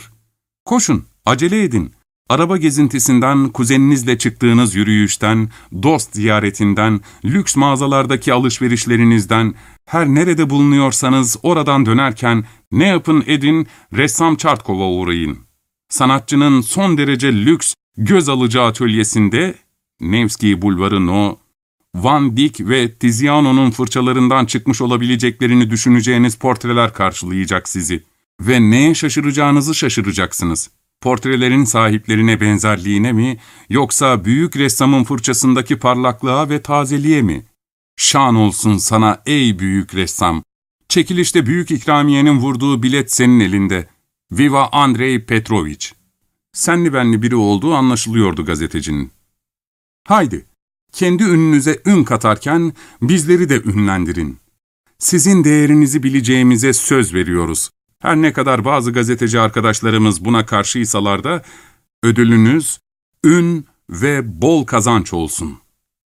Koşun, acele edin. Araba gezintisinden, kuzeninizle çıktığınız yürüyüşten, dost ziyaretinden, lüks mağazalardaki alışverişlerinizden, her nerede bulunuyorsanız oradan dönerken ne yapın edin, ressam Çartkov'a uğrayın. Sanatçının son derece lüks, göz alıcı atölyesinde, Nevski Bulvarı No, Van Dyck ve Tiziano'nun fırçalarından çıkmış olabileceklerini düşüneceğiniz portreler karşılayacak sizi.'' Ve neye şaşıracağınızı şaşıracaksınız. Portrelerin sahiplerine benzerliğine mi, yoksa büyük ressamın fırçasındaki parlaklığa ve tazeliğe mi? Şan olsun sana ey büyük ressam. Çekilişte büyük ikramiyenin vurduğu bilet senin elinde. Viva Andrei Petrovic. Senli benli biri olduğu anlaşılıyordu gazetecinin. Haydi, kendi ününüze ün katarken bizleri de ünlendirin. Sizin değerinizi bileceğimize söz veriyoruz. Her ne kadar bazı gazeteci arkadaşlarımız buna karşıysalar da, ödülünüz ün ve bol kazanç olsun.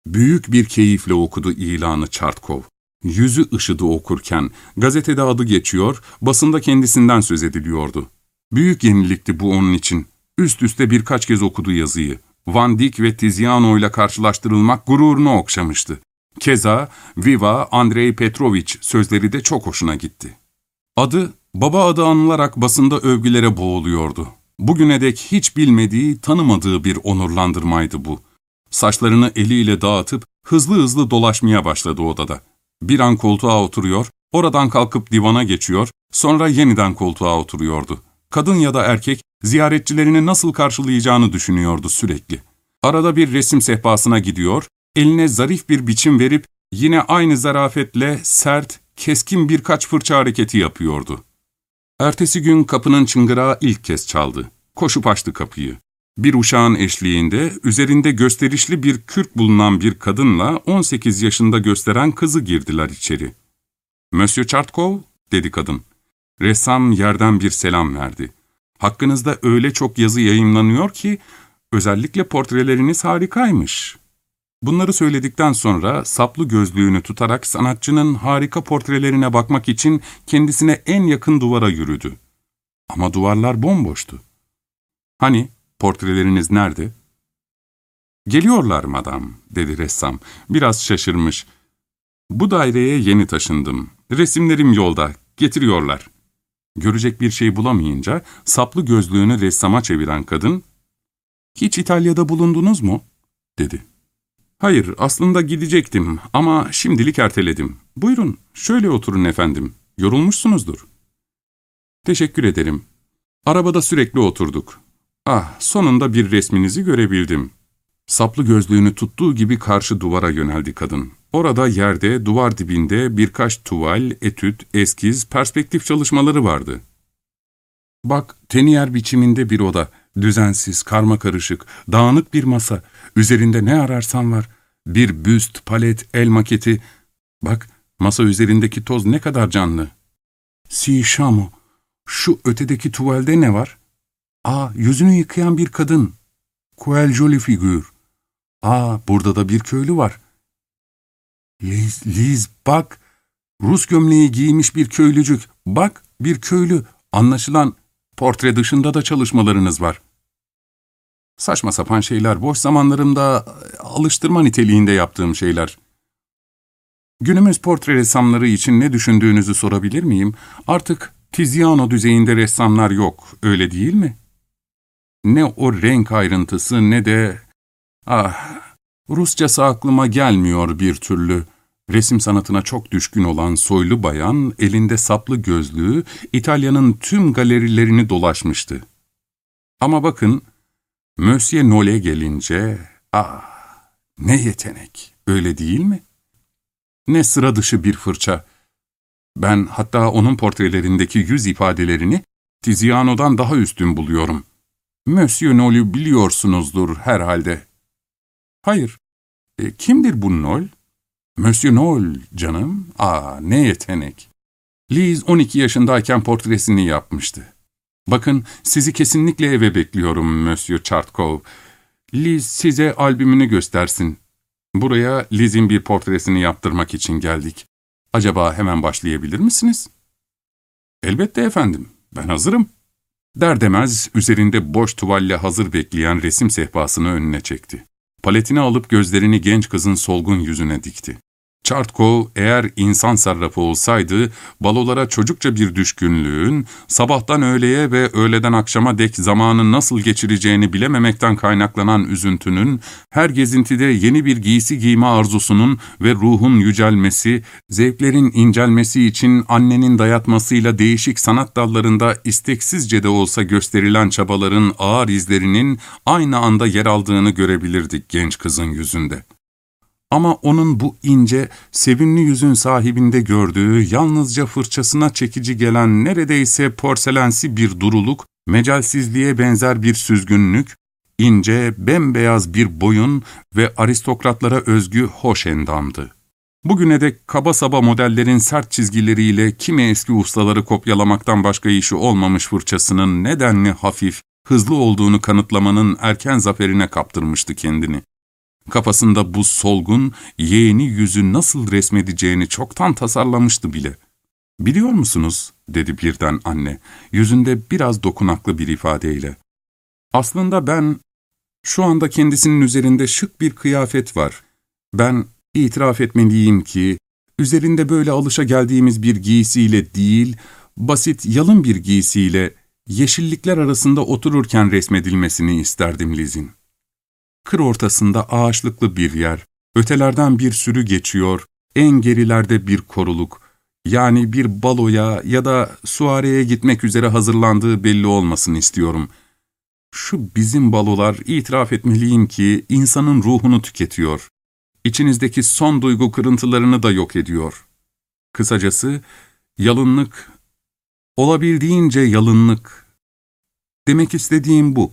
Büyük bir keyifle okudu ilanı Çartkov. Yüzü ışıdı okurken, gazetede adı geçiyor, basında kendisinden söz ediliyordu. Büyük yenilikti bu onun için. Üst üste birkaç kez okudu yazıyı. Van Dyck ve Tiziano ile karşılaştırılmak gururunu okşamıştı. Keza Viva Andrei Petrovic sözleri de çok hoşuna gitti. Adı Baba adı anılarak basında övgülere boğuluyordu. Bugüne dek hiç bilmediği, tanımadığı bir onurlandırmaydı bu. Saçlarını eliyle dağıtıp hızlı hızlı dolaşmaya başladı odada. Bir an koltuğa oturuyor, oradan kalkıp divana geçiyor, sonra yeniden koltuğa oturuyordu. Kadın ya da erkek ziyaretçilerini nasıl karşılayacağını düşünüyordu sürekli. Arada bir resim sehpasına gidiyor, eline zarif bir biçim verip yine aynı zarafetle sert, keskin birkaç fırça hareketi yapıyordu. Ertesi gün kapının çıngırağı ilk kez çaldı. Koşup açtı kapıyı. Bir uşağın eşliğinde üzerinde gösterişli bir kürk bulunan bir kadınla 18 yaşında gösteren kızı girdiler içeri. ''Monsieur Chartkov'' dedi kadın. Ressam yerden bir selam verdi. ''Hakkınızda öyle çok yazı yayınlanıyor ki özellikle portreleriniz harikaymış. Bunları söyledikten sonra saplı gözlüğünü tutarak sanatçının harika portrelerine bakmak için kendisine en yakın duvara yürüdü. Ama duvarlar bomboştu. Hani portreleriniz nerede? Geliyorlar madam, dedi ressam. Biraz şaşırmış. Bu daireye yeni taşındım. Resimlerim yolda, getiriyorlar. Görecek bir şey bulamayınca saplı gözlüğünü ressama çeviren kadın, ''Hiç İtalya'da bulundunuz mu?'' dedi. Hayır, aslında gidecektim ama şimdilik erteledim. Buyurun, şöyle oturun efendim. Yorulmuşsunuzdur. Teşekkür ederim. Arabada sürekli oturduk. Ah, sonunda bir resminizi görebildim. Saplı gözlüğünü tuttuğu gibi karşı duvara yöneldi kadın. Orada yerde, duvar dibinde birkaç tuval, etüt, eskiz, perspektif çalışmaları vardı. Bak, teniyer biçiminde bir oda, düzensiz, karma karışık, dağınık bir masa, üzerinde ne ararsan var. Bir büst, palet, el maketi. Bak, masa üzerindeki toz ne kadar canlı. Si şamo, şu ötedeki tuvalde ne var? Aa, yüzünü yıkayan bir kadın. Quel joli figür. Aa, burada da bir köylü var. Liz, Liz bak. Rus gömleği giymiş bir köylücük. Bak, bir köylü. Anlaşılan portre dışında da çalışmalarınız var. Saçma sapan şeyler, boş zamanlarımda alıştırma niteliğinde yaptığım şeyler. Günümüz portre ressamları için ne düşündüğünüzü sorabilir miyim? Artık Tiziano düzeyinde ressamlar yok, öyle değil mi? Ne o renk ayrıntısı ne de... Ah, Rusçası aklıma gelmiyor bir türlü. Resim sanatına çok düşkün olan soylu bayan, elinde saplı gözlüğü, İtalya'nın tüm galerilerini dolaşmıştı. Ama bakın, Monsieur Nol'e gelince, ah, ne yetenek, öyle değil mi? Ne sıra dışı bir fırça. Ben hatta onun portrelerindeki yüz ifadelerini Tiziano'dan daha üstün buluyorum. Monsieur Nol'ü biliyorsunuzdur herhalde. Hayır. E, kimdir bu Nol? Monsieur Nol canım. Aa ne yetenek. Liz 12 yaşındayken portresini yapmıştı. Bakın sizi kesinlikle eve bekliyorum Monsieur Chartkov. Liz size albümünü göstersin. Buraya Liz'in bir portresini yaptırmak için geldik. Acaba hemen başlayabilir misiniz? Elbette efendim, ben hazırım. Der demez üzerinde boş tuvalle hazır bekleyen resim sehpasını önüne çekti. Paletini alıp gözlerini genç kızın solgun yüzüne dikti. Chartkov eğer insan sarrafı olsaydı, balolara çocukça bir düşkünlüğün, sabahtan öğleye ve öğleden akşama dek zamanı nasıl geçireceğini bilememekten kaynaklanan üzüntünün, her gezintide yeni bir giysi giyme arzusunun ve ruhun yücelmesi, zevklerin incelmesi için annenin dayatmasıyla değişik sanat dallarında isteksizce de olsa gösterilen çabaların ağır izlerinin aynı anda yer aldığını görebilirdik genç kızın yüzünde. Ama onun bu ince, sevimli yüzün sahibinde gördüğü, yalnızca fırçasına çekici gelen neredeyse porselensi bir duruluk, mecalsizliğe benzer bir süzgünlük, ince, bembeyaz bir boyun ve aristokratlara özgü hoş endamdı. Bugüne dek kaba saba modellerin sert çizgileriyle kimi eski ustaları kopyalamaktan başka işi olmamış fırçasının nedenli hafif, hızlı olduğunu kanıtlamanın erken zaferine kaptırmıştı kendini. Kafasında bu solgun, yeğeni yüzü nasıl resmedeceğini çoktan tasarlamıştı bile. ''Biliyor musunuz?'' dedi birden anne, yüzünde biraz dokunaklı bir ifadeyle. ''Aslında ben, şu anda kendisinin üzerinde şık bir kıyafet var. Ben itiraf etmeliyim ki, üzerinde böyle alışa geldiğimiz bir giysiyle değil, basit yalın bir giysiyle, yeşillikler arasında otururken resmedilmesini isterdim Liz'in. Kır ortasında ağaçlıklı bir yer, ötelerden bir sürü geçiyor, en gerilerde bir koruluk, yani bir baloya ya da suareye gitmek üzere hazırlandığı belli olmasını istiyorum. Şu bizim balolar itiraf etmeliyim ki insanın ruhunu tüketiyor. İçinizdeki son duygu kırıntılarını da yok ediyor. Kısacası yalınlık, olabildiğince yalınlık. Demek istediğim bu.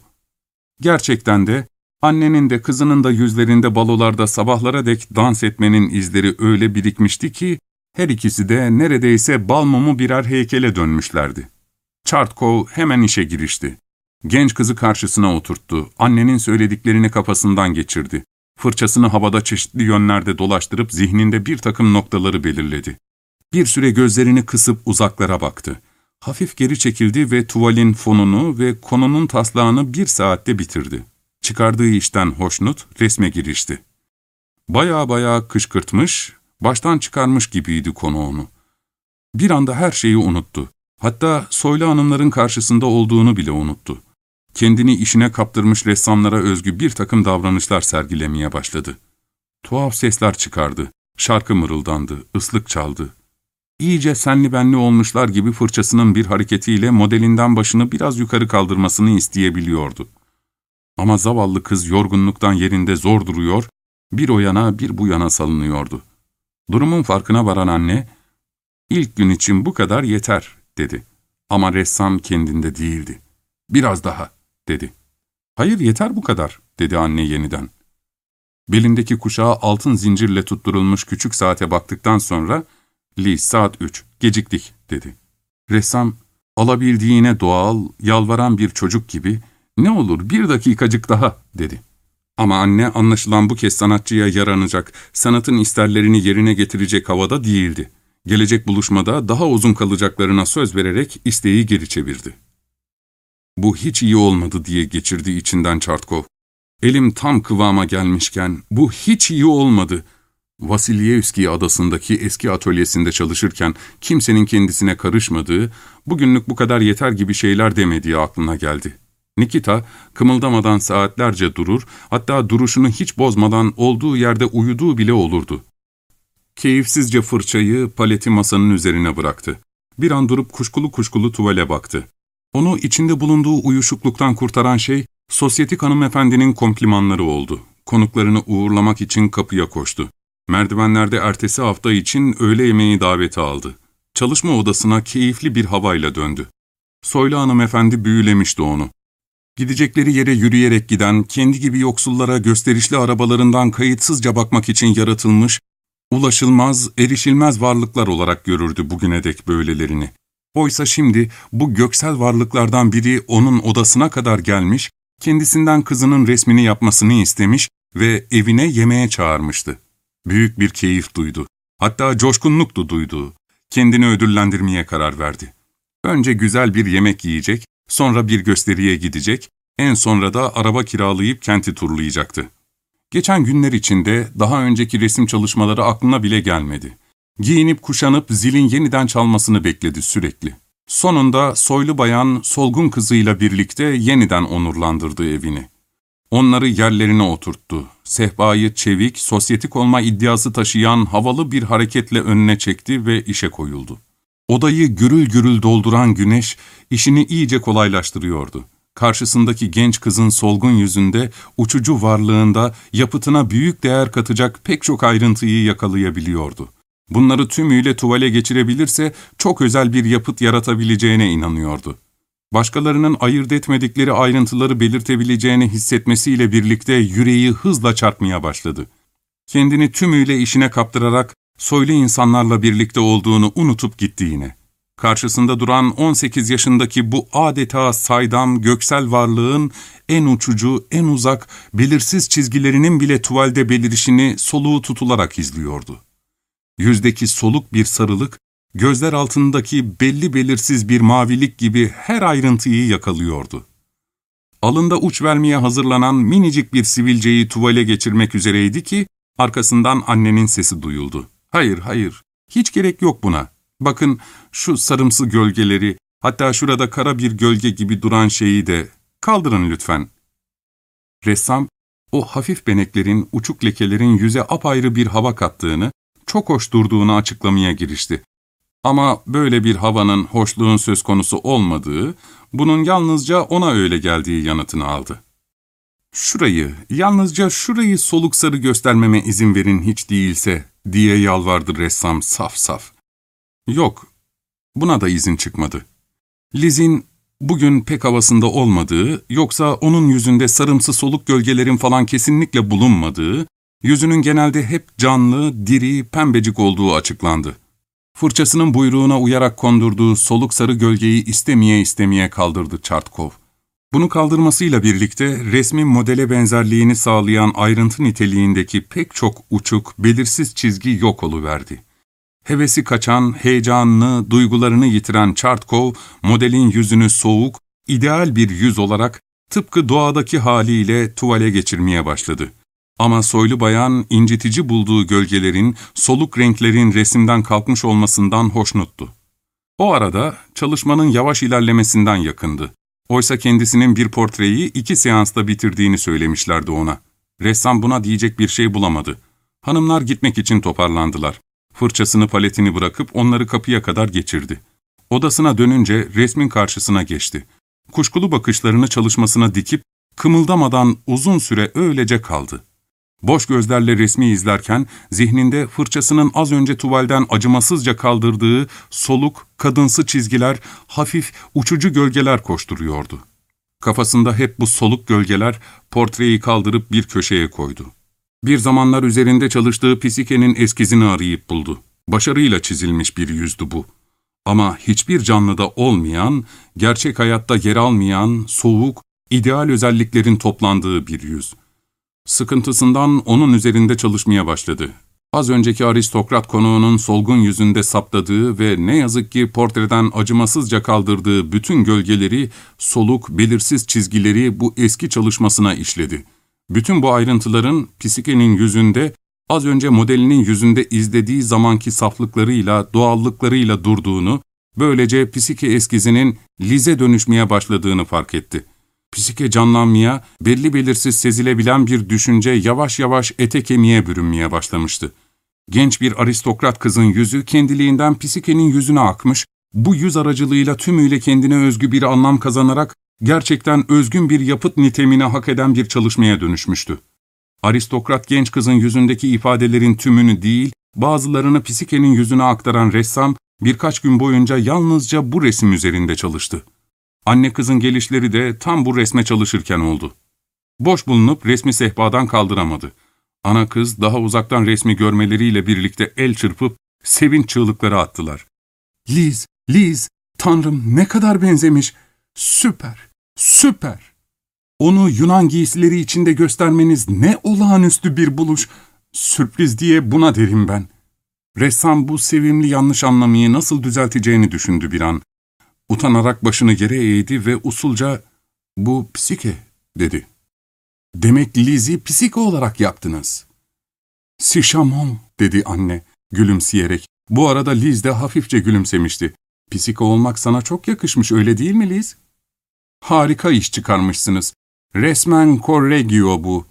Gerçekten de Annenin de kızının da yüzlerinde balolarda sabahlara dek dans etmenin izleri öyle birikmişti ki, her ikisi de neredeyse bal mumu birer heykele dönmüşlerdi. Chartkov hemen işe girişti. Genç kızı karşısına oturttu, annenin söylediklerini kafasından geçirdi. Fırçasını havada çeşitli yönlerde dolaştırıp zihninde bir takım noktaları belirledi. Bir süre gözlerini kısıp uzaklara baktı. Hafif geri çekildi ve tuvalin fonunu ve konunun taslağını bir saatte bitirdi. Çıkardığı işten hoşnut resme girişti. Baya baya kışkırtmış, baştan çıkarmış gibiydi konu onu. Bir anda her şeyi unuttu. Hatta soylu hanımların karşısında olduğunu bile unuttu. Kendini işine kaptırmış ressamlara özgü bir takım davranışlar sergilemeye başladı. Tuhaf sesler çıkardı, şarkı mırıldandı, ıslık çaldı. İyice senli benli olmuşlar gibi fırçasının bir hareketiyle modelinden başını biraz yukarı kaldırmasını isteyebiliyordu. Ama zavallı kız yorgunluktan yerinde zor duruyor, bir o yana bir bu yana salınıyordu. Durumun farkına varan anne, ''İlk gün için bu kadar yeter.'' dedi. Ama ressam kendinde değildi. ''Biraz daha.'' dedi. ''Hayır yeter bu kadar.'' dedi anne yeniden. Belindeki kuşağı altın zincirle tutturulmuş küçük saate baktıktan sonra, ''Li saat üç, geciktik.'' dedi. Ressam, alabildiğine doğal, yalvaran bir çocuk gibi, ''Ne olur bir dakikacık daha.'' dedi. Ama anne anlaşılan bu kez sanatçıya yaranacak, sanatın isterlerini yerine getirecek havada değildi. Gelecek buluşmada daha uzun kalacaklarına söz vererek isteği geri çevirdi. Bu hiç iyi olmadı diye geçirdi içinden Çartkov. Elim tam kıvama gelmişken bu hiç iyi olmadı. Vasilyevski adasındaki eski atölyesinde çalışırken kimsenin kendisine karışmadığı, bugünlük bu kadar yeter gibi şeyler demediği aklına geldi. Nikita kımıldamadan saatlerce durur, hatta duruşunu hiç bozmadan olduğu yerde uyuduğu bile olurdu. Keyifsizce fırçayı paleti masanın üzerine bıraktı. Bir an durup kuşkulu kuşkulu tuvale baktı. Onu içinde bulunduğu uyuşukluktan kurtaran şey, sosyetik hanımefendinin komplimanları oldu. Konuklarını uğurlamak için kapıya koştu. Merdivenlerde ertesi hafta için öğle yemeği daveti aldı. Çalışma odasına keyifli bir havayla döndü. Soylu hanımefendi büyülemişti onu. Gidecekleri yere yürüyerek giden, kendi gibi yoksullara gösterişli arabalarından kayıtsızca bakmak için yaratılmış, ulaşılmaz, erişilmez varlıklar olarak görürdü bugüne dek böylelerini. Oysa şimdi bu göksel varlıklardan biri onun odasına kadar gelmiş, kendisinden kızının resmini yapmasını istemiş ve evine yemeğe çağırmıştı. Büyük bir keyif duydu. Hatta coşkunluk da duydu. Kendini ödüllendirmeye karar verdi. Önce güzel bir yemek yiyecek, sonra bir gösteriye gidecek, en sonra da araba kiralayıp kenti turlayacaktı. Geçen günler içinde daha önceki resim çalışmaları aklına bile gelmedi. Giyinip kuşanıp zilin yeniden çalmasını bekledi sürekli. Sonunda soylu bayan solgun kızıyla birlikte yeniden onurlandırdı evini. Onları yerlerine oturttu. Sehpayı çevik, sosyetik olma iddiası taşıyan havalı bir hareketle önüne çekti ve işe koyuldu. Odayı gürül gürül dolduran güneş işini iyice kolaylaştırıyordu. Karşısındaki genç kızın solgun yüzünde, uçucu varlığında yapıtına büyük değer katacak pek çok ayrıntıyı yakalayabiliyordu. Bunları tümüyle tuvale geçirebilirse çok özel bir yapıt yaratabileceğine inanıyordu. Başkalarının ayırt etmedikleri ayrıntıları belirtebileceğini hissetmesiyle birlikte yüreği hızla çarpmaya başladı. Kendini tümüyle işine kaptırarak soylu insanlarla birlikte olduğunu unutup gitti yine. Karşısında duran 18 yaşındaki bu adeta saydam, göksel varlığın en uçucu, en uzak, belirsiz çizgilerinin bile tuvalde belirişini soluğu tutularak izliyordu. Yüzdeki soluk bir sarılık, gözler altındaki belli belirsiz bir mavilik gibi her ayrıntıyı yakalıyordu. Alında uç vermeye hazırlanan minicik bir sivilceyi tuvale geçirmek üzereydi ki, arkasından annenin sesi duyuldu. ''Hayır, hayır, hiç gerek yok buna. Bakın şu sarımsı gölgeleri, hatta şurada kara bir gölge gibi duran şeyi de kaldırın lütfen.'' Ressam, o hafif beneklerin, uçuk lekelerin yüze apayrı bir hava kattığını, çok hoş durduğunu açıklamaya girişti. Ama böyle bir havanın hoşluğun söz konusu olmadığı, bunun yalnızca ona öyle geldiği yanıtını aldı. ''Şurayı, yalnızca şurayı soluk sarı göstermeme izin verin hiç değilse.'' Diye yalvardı ressam saf saf. Yok, buna da izin çıkmadı. Liz'in bugün pek havasında olmadığı, yoksa onun yüzünde sarımsı soluk gölgelerin falan kesinlikle bulunmadığı, yüzünün genelde hep canlı, diri, pembecik olduğu açıklandı. Fırçasının buyruğuna uyarak kondurduğu soluk sarı gölgeyi istemeye istemeye kaldırdı Çartkov. Bunu kaldırmasıyla birlikte resmin modele benzerliğini sağlayan ayrıntı niteliğindeki pek çok uçuk, belirsiz çizgi yok oluverdi. Hevesi kaçan, heyecanını, duygularını yitiren Çartkov, modelin yüzünü soğuk, ideal bir yüz olarak tıpkı doğadaki haliyle tuvale geçirmeye başladı. Ama soylu bayan incitici bulduğu gölgelerin, soluk renklerin resimden kalkmış olmasından hoşnuttu. O arada çalışmanın yavaş ilerlemesinden yakındı. Oysa kendisinin bir portreyi iki seansta bitirdiğini söylemişlerdi ona. Ressam buna diyecek bir şey bulamadı. Hanımlar gitmek için toparlandılar. Fırçasını paletini bırakıp onları kapıya kadar geçirdi. Odasına dönünce resmin karşısına geçti. Kuşkulu bakışlarını çalışmasına dikip kımıldamadan uzun süre öylece kaldı. Boş gözlerle resmi izlerken zihninde fırçasının az önce tuvalden acımasızca kaldırdığı soluk, kadınsı çizgiler, hafif, uçucu gölgeler koşturuyordu. Kafasında hep bu soluk gölgeler portreyi kaldırıp bir köşeye koydu. Bir zamanlar üzerinde çalıştığı Pisike'nin eskizini arayıp buldu. Başarıyla çizilmiş bir yüzdü bu. Ama hiçbir canlıda olmayan, gerçek hayatta yer almayan, soğuk, ideal özelliklerin toplandığı bir yüz. Sıkıntısından onun üzerinde çalışmaya başladı. Az önceki aristokrat konuğunun solgun yüzünde saptadığı ve ne yazık ki portreden acımasızca kaldırdığı bütün gölgeleri, soluk, belirsiz çizgileri bu eski çalışmasına işledi. Bütün bu ayrıntıların Pisike'nin yüzünde, az önce modelinin yüzünde izlediği zamanki saflıklarıyla, doğallıklarıyla durduğunu, böylece Pisike eskizinin Lize dönüşmeye başladığını fark etti. Psike canlanmaya, belli belirsiz sezilebilen bir düşünce yavaş yavaş ete kemiğe bürünmeye başlamıştı. Genç bir aristokrat kızın yüzü kendiliğinden Psike'nin yüzüne akmış, bu yüz aracılığıyla tümüyle kendine özgü bir anlam kazanarak gerçekten özgün bir yapıt nitemine hak eden bir çalışmaya dönüşmüştü. Aristokrat genç kızın yüzündeki ifadelerin tümünü değil, bazılarını Psike'nin yüzüne aktaran ressam birkaç gün boyunca yalnızca bu resim üzerinde çalıştı. Anne kızın gelişleri de tam bu resme çalışırken oldu. Boş bulunup resmi sehpadan kaldıramadı. Ana kız daha uzaktan resmi görmeleriyle birlikte el çırpıp sevinç çığlıkları attılar. Liz, Liz, Tanrım ne kadar benzemiş. Süper, süper. Onu Yunan giysileri içinde göstermeniz ne olağanüstü bir buluş. Sürpriz diye buna derim ben. Ressam bu sevimli yanlış anlamayı nasıl düzelteceğini düşündü bir an. Utanarak başını yere eğdi ve usulca ''Bu psike'' dedi. ''Demek Liz'i psike olarak yaptınız.'' ''Sişamon'' dedi anne gülümseyerek. Bu arada Liz de hafifçe gülümsemişti. ''Psike olmak sana çok yakışmış öyle değil mi Liz?'' ''Harika iş çıkarmışsınız. Resmen correggio bu.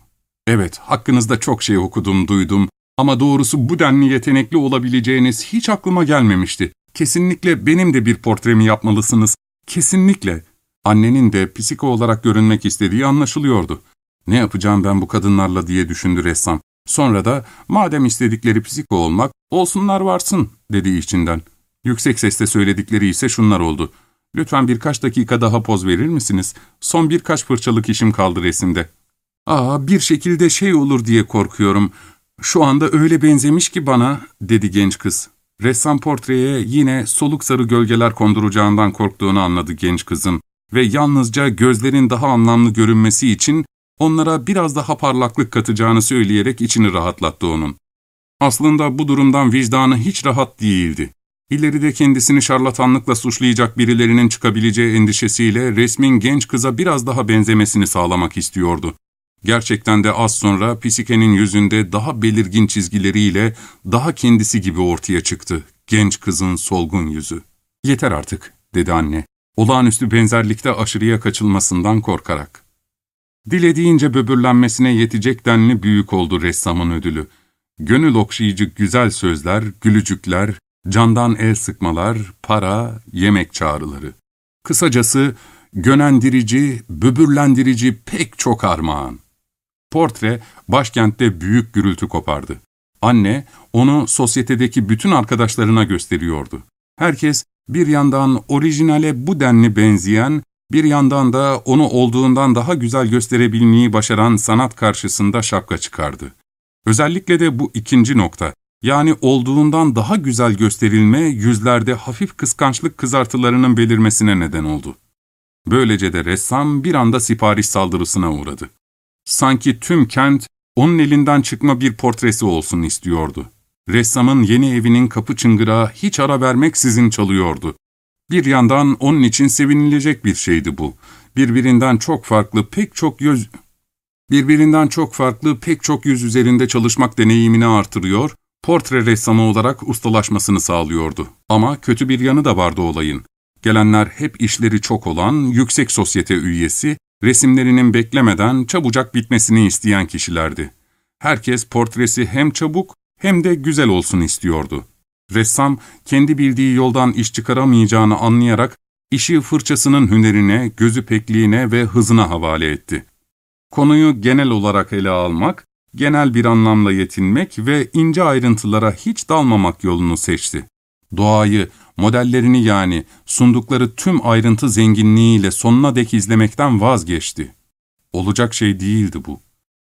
Evet, hakkınızda çok şey okudum, duydum. Ama doğrusu bu denli yetenekli olabileceğiniz hiç aklıma gelmemişti. Kesinlikle benim de bir portremi yapmalısınız. Kesinlikle. Annenin de psiko olarak görünmek istediği anlaşılıyordu. Ne yapacağım ben bu kadınlarla diye düşündü ressam. Sonra da madem istedikleri psiko olmak, olsunlar varsın dedi içinden. Yüksek sesle söyledikleri ise şunlar oldu. Lütfen birkaç dakika daha poz verir misiniz? Son birkaç fırçalık işim kaldı resimde. Aa bir şekilde şey olur diye korkuyorum. Şu anda öyle benzemiş ki bana dedi genç kız. Ressam portreye yine soluk sarı gölgeler konduracağından korktuğunu anladı genç kızın ve yalnızca gözlerin daha anlamlı görünmesi için onlara biraz daha parlaklık katacağını söyleyerek içini rahatlattı onun. Aslında bu durumdan vicdanı hiç rahat değildi. İleride kendisini şarlatanlıkla suçlayacak birilerinin çıkabileceği endişesiyle resmin genç kıza biraz daha benzemesini sağlamak istiyordu. Gerçekten de az sonra Pisike'nin yüzünde daha belirgin çizgileriyle daha kendisi gibi ortaya çıktı. Genç kızın solgun yüzü. ''Yeter artık.'' dedi anne. Olağanüstü benzerlikte aşırıya kaçılmasından korkarak. Dilediğince böbürlenmesine yetecek denli büyük oldu ressamın ödülü. Gönül okşayıcı güzel sözler, gülücükler, candan el sıkmalar, para, yemek çağrıları. Kısacası gönendirici, böbürlendirici pek çok armağan. Portre başkentte büyük gürültü kopardı. Anne onu sosyetedeki bütün arkadaşlarına gösteriyordu. Herkes bir yandan orijinale bu denli benzeyen, bir yandan da onu olduğundan daha güzel gösterebilmeyi başaran sanat karşısında şapka çıkardı. Özellikle de bu ikinci nokta, yani olduğundan daha güzel gösterilme yüzlerde hafif kıskançlık kızartılarının belirmesine neden oldu. Böylece de ressam bir anda sipariş saldırısına uğradı. Sanki tüm kent onun elinden çıkma bir portresi olsun istiyordu. Ressamın yeni evinin kapı çıngırağı hiç ara vermeksizin çalıyordu. Bir yandan onun için sevinilecek bir şeydi bu. Birbirinden çok farklı pek çok yüz... Birbirinden çok farklı pek çok yüz üzerinde çalışmak deneyimini artırıyor, portre ressamı olarak ustalaşmasını sağlıyordu. Ama kötü bir yanı da vardı olayın. Gelenler hep işleri çok olan, yüksek sosyete üyesi, resimlerinin beklemeden çabucak bitmesini isteyen kişilerdi. Herkes portresi hem çabuk hem de güzel olsun istiyordu. Ressam, kendi bildiği yoldan iş çıkaramayacağını anlayarak, işi fırçasının hünerine, gözü pekliğine ve hızına havale etti. Konuyu genel olarak ele almak, genel bir anlamla yetinmek ve ince ayrıntılara hiç dalmamak yolunu seçti. Doğayı, modellerini yani sundukları tüm ayrıntı zenginliğiyle sonuna dek izlemekten vazgeçti. Olacak şey değildi bu.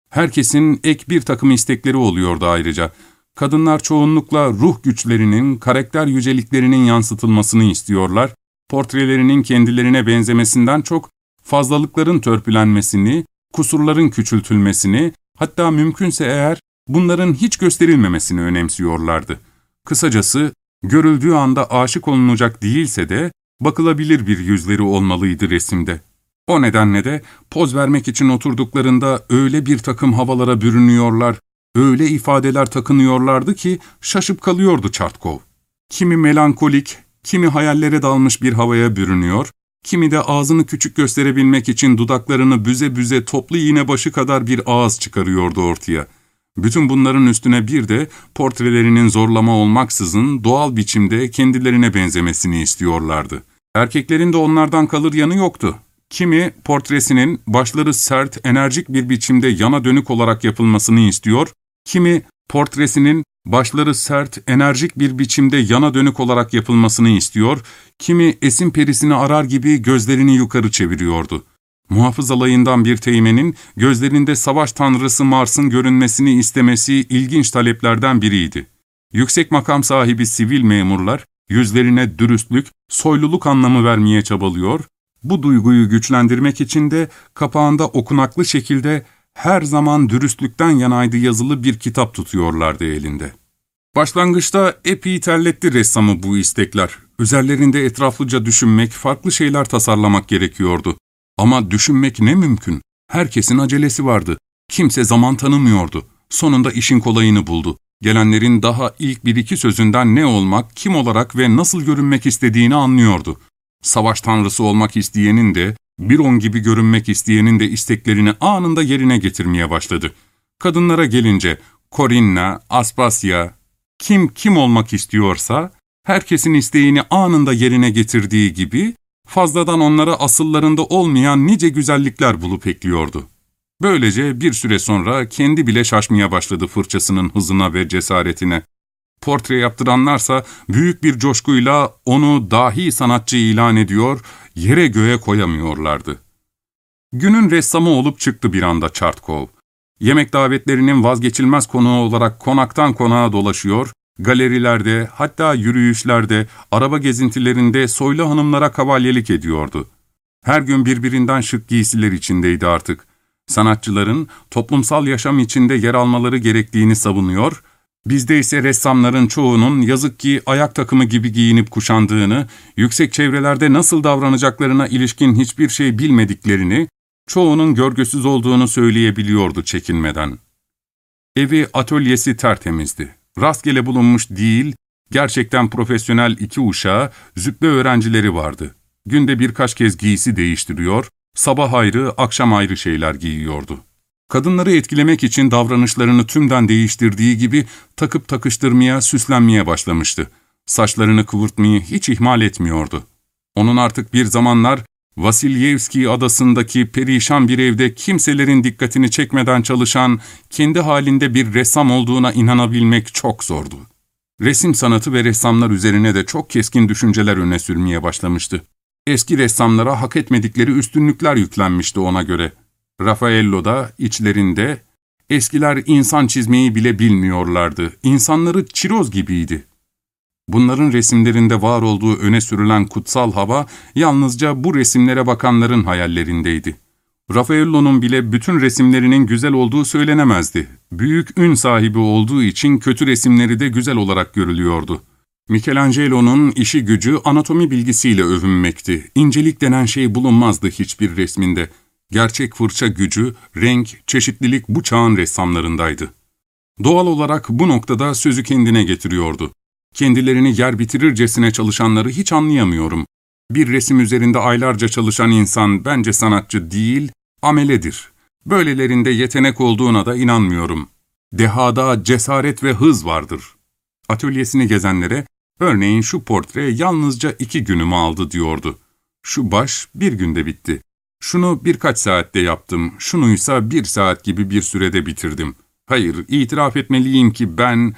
Herkesin ek bir takım istekleri oluyordu ayrıca. Kadınlar çoğunlukla ruh güçlerinin, karakter yüceliklerinin yansıtılmasını istiyorlar, portrelerinin kendilerine benzemesinden çok fazlalıkların törpülenmesini, kusurların küçültülmesini, hatta mümkünse eğer bunların hiç gösterilmemesini önemsiyorlardı. Kısacası, görüldüğü anda aşık olunacak değilse de bakılabilir bir yüzleri olmalıydı resimde. O nedenle de poz vermek için oturduklarında öyle bir takım havalara bürünüyorlar, öyle ifadeler takınıyorlardı ki şaşıp kalıyordu Çartkov. Kimi melankolik, kimi hayallere dalmış bir havaya bürünüyor, kimi de ağzını küçük gösterebilmek için dudaklarını büze büze toplu iğne başı kadar bir ağız çıkarıyordu ortaya. Bütün bunların üstüne bir de portrelerinin zorlama olmaksızın doğal biçimde kendilerine benzemesini istiyorlardı. Erkeklerin de onlardan kalır yanı yoktu. Kimi portresinin başları sert, enerjik bir biçimde yana dönük olarak yapılmasını istiyor, kimi portresinin başları sert, enerjik bir biçimde yana dönük olarak yapılmasını istiyor, kimi esin perisini arar gibi gözlerini yukarı çeviriyordu. Muhafız alayından bir teğmenin gözlerinde savaş tanrısı Mars'ın görünmesini istemesi ilginç taleplerden biriydi. Yüksek makam sahibi sivil memurlar, yüzlerine dürüstlük, soyluluk anlamı vermeye çabalıyor, bu duyguyu güçlendirmek için de kapağında okunaklı şekilde her zaman dürüstlükten yanaydı yazılı bir kitap tutuyorlardı elinde. Başlangıçta epey terletti ressamı bu istekler. Üzerlerinde etraflıca düşünmek, farklı şeyler tasarlamak gerekiyordu. Ama düşünmek ne mümkün? Herkesin acelesi vardı. Kimse zaman tanımıyordu. Sonunda işin kolayını buldu. Gelenlerin daha ilk bir iki sözünden ne olmak, kim olarak ve nasıl görünmek istediğini anlıyordu. Savaş tanrısı olmak isteyenin de, Biron gibi görünmek isteyenin de isteklerini anında yerine getirmeye başladı. Kadınlara gelince, Korinna, Aspasya, kim kim olmak istiyorsa, herkesin isteğini anında yerine getirdiği gibi, fazladan onlara asıllarında olmayan nice güzellikler bulup ekliyordu. Böylece bir süre sonra kendi bile şaşmaya başladı fırçasının hızına ve cesaretine. Portre yaptıranlarsa büyük bir coşkuyla onu dahi sanatçı ilan ediyor, yere göğe koyamıyorlardı. Günün ressamı olup çıktı bir anda Çartkov. Yemek davetlerinin vazgeçilmez konuğu olarak konaktan konağa dolaşıyor, galerilerde, hatta yürüyüşlerde, araba gezintilerinde soylu hanımlara kavalyelik ediyordu. Her gün birbirinden şık giysiler içindeydi artık. Sanatçıların toplumsal yaşam içinde yer almaları gerektiğini savunuyor, bizde ise ressamların çoğunun yazık ki ayak takımı gibi giyinip kuşandığını, yüksek çevrelerde nasıl davranacaklarına ilişkin hiçbir şey bilmediklerini, çoğunun görgüsüz olduğunu söyleyebiliyordu çekinmeden. Evi, atölyesi tertemizdi. Rastgele bulunmuş değil, gerçekten profesyonel iki uşağı, züppe öğrencileri vardı. Günde birkaç kez giysi değiştiriyor, sabah ayrı, akşam ayrı şeyler giyiyordu. Kadınları etkilemek için davranışlarını tümden değiştirdiği gibi takıp takıştırmaya, süslenmeye başlamıştı. Saçlarını kıvırtmayı hiç ihmal etmiyordu. Onun artık bir zamanlar Vasilyevski adasındaki perişan bir evde kimselerin dikkatini çekmeden çalışan, kendi halinde bir ressam olduğuna inanabilmek çok zordu. Resim sanatı ve ressamlar üzerine de çok keskin düşünceler öne sürmeye başlamıştı. Eski ressamlara hak etmedikleri üstünlükler yüklenmişti ona göre. Raffaello da içlerinde, eskiler insan çizmeyi bile bilmiyorlardı, insanları çiroz gibiydi. Bunların resimlerinde var olduğu öne sürülen kutsal hava yalnızca bu resimlere bakanların hayallerindeydi. Raffaello'nun bile bütün resimlerinin güzel olduğu söylenemezdi. Büyük ün sahibi olduğu için kötü resimleri de güzel olarak görülüyordu. Michelangelo'nun işi gücü anatomi bilgisiyle övünmekti. İncelik denen şey bulunmazdı hiçbir resminde. Gerçek fırça gücü, renk, çeşitlilik bu çağın ressamlarındaydı. Doğal olarak bu noktada sözü kendine getiriyordu. Kendilerini yer bitirircesine çalışanları hiç anlayamıyorum. Bir resim üzerinde aylarca çalışan insan bence sanatçı değil, ameledir. Böylelerinde yetenek olduğuna da inanmıyorum. Dehada cesaret ve hız vardır. Atölyesini gezenlere, örneğin şu portre yalnızca iki günümü aldı diyordu. Şu baş bir günde bitti. Şunu birkaç saatte yaptım, şunuysa bir saat gibi bir sürede bitirdim. Hayır, itiraf etmeliyim ki ben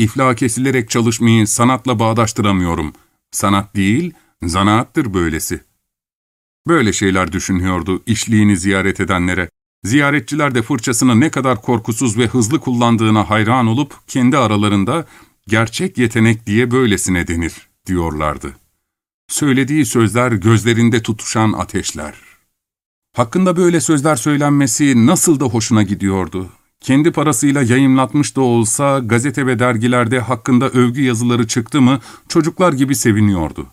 iflah kesilerek çalışmayı sanatla bağdaştıramıyorum. Sanat değil, zanaattır böylesi. Böyle şeyler düşünüyordu işliğini ziyaret edenlere. Ziyaretçiler de fırçasını ne kadar korkusuz ve hızlı kullandığına hayran olup kendi aralarında gerçek yetenek diye böylesine denir diyorlardı. Söylediği sözler gözlerinde tutuşan ateşler. Hakkında böyle sözler söylenmesi nasıl da hoşuna gidiyordu. Kendi parasıyla yayımlatmış da olsa gazete ve dergilerde hakkında övgü yazıları çıktı mı çocuklar gibi seviniyordu.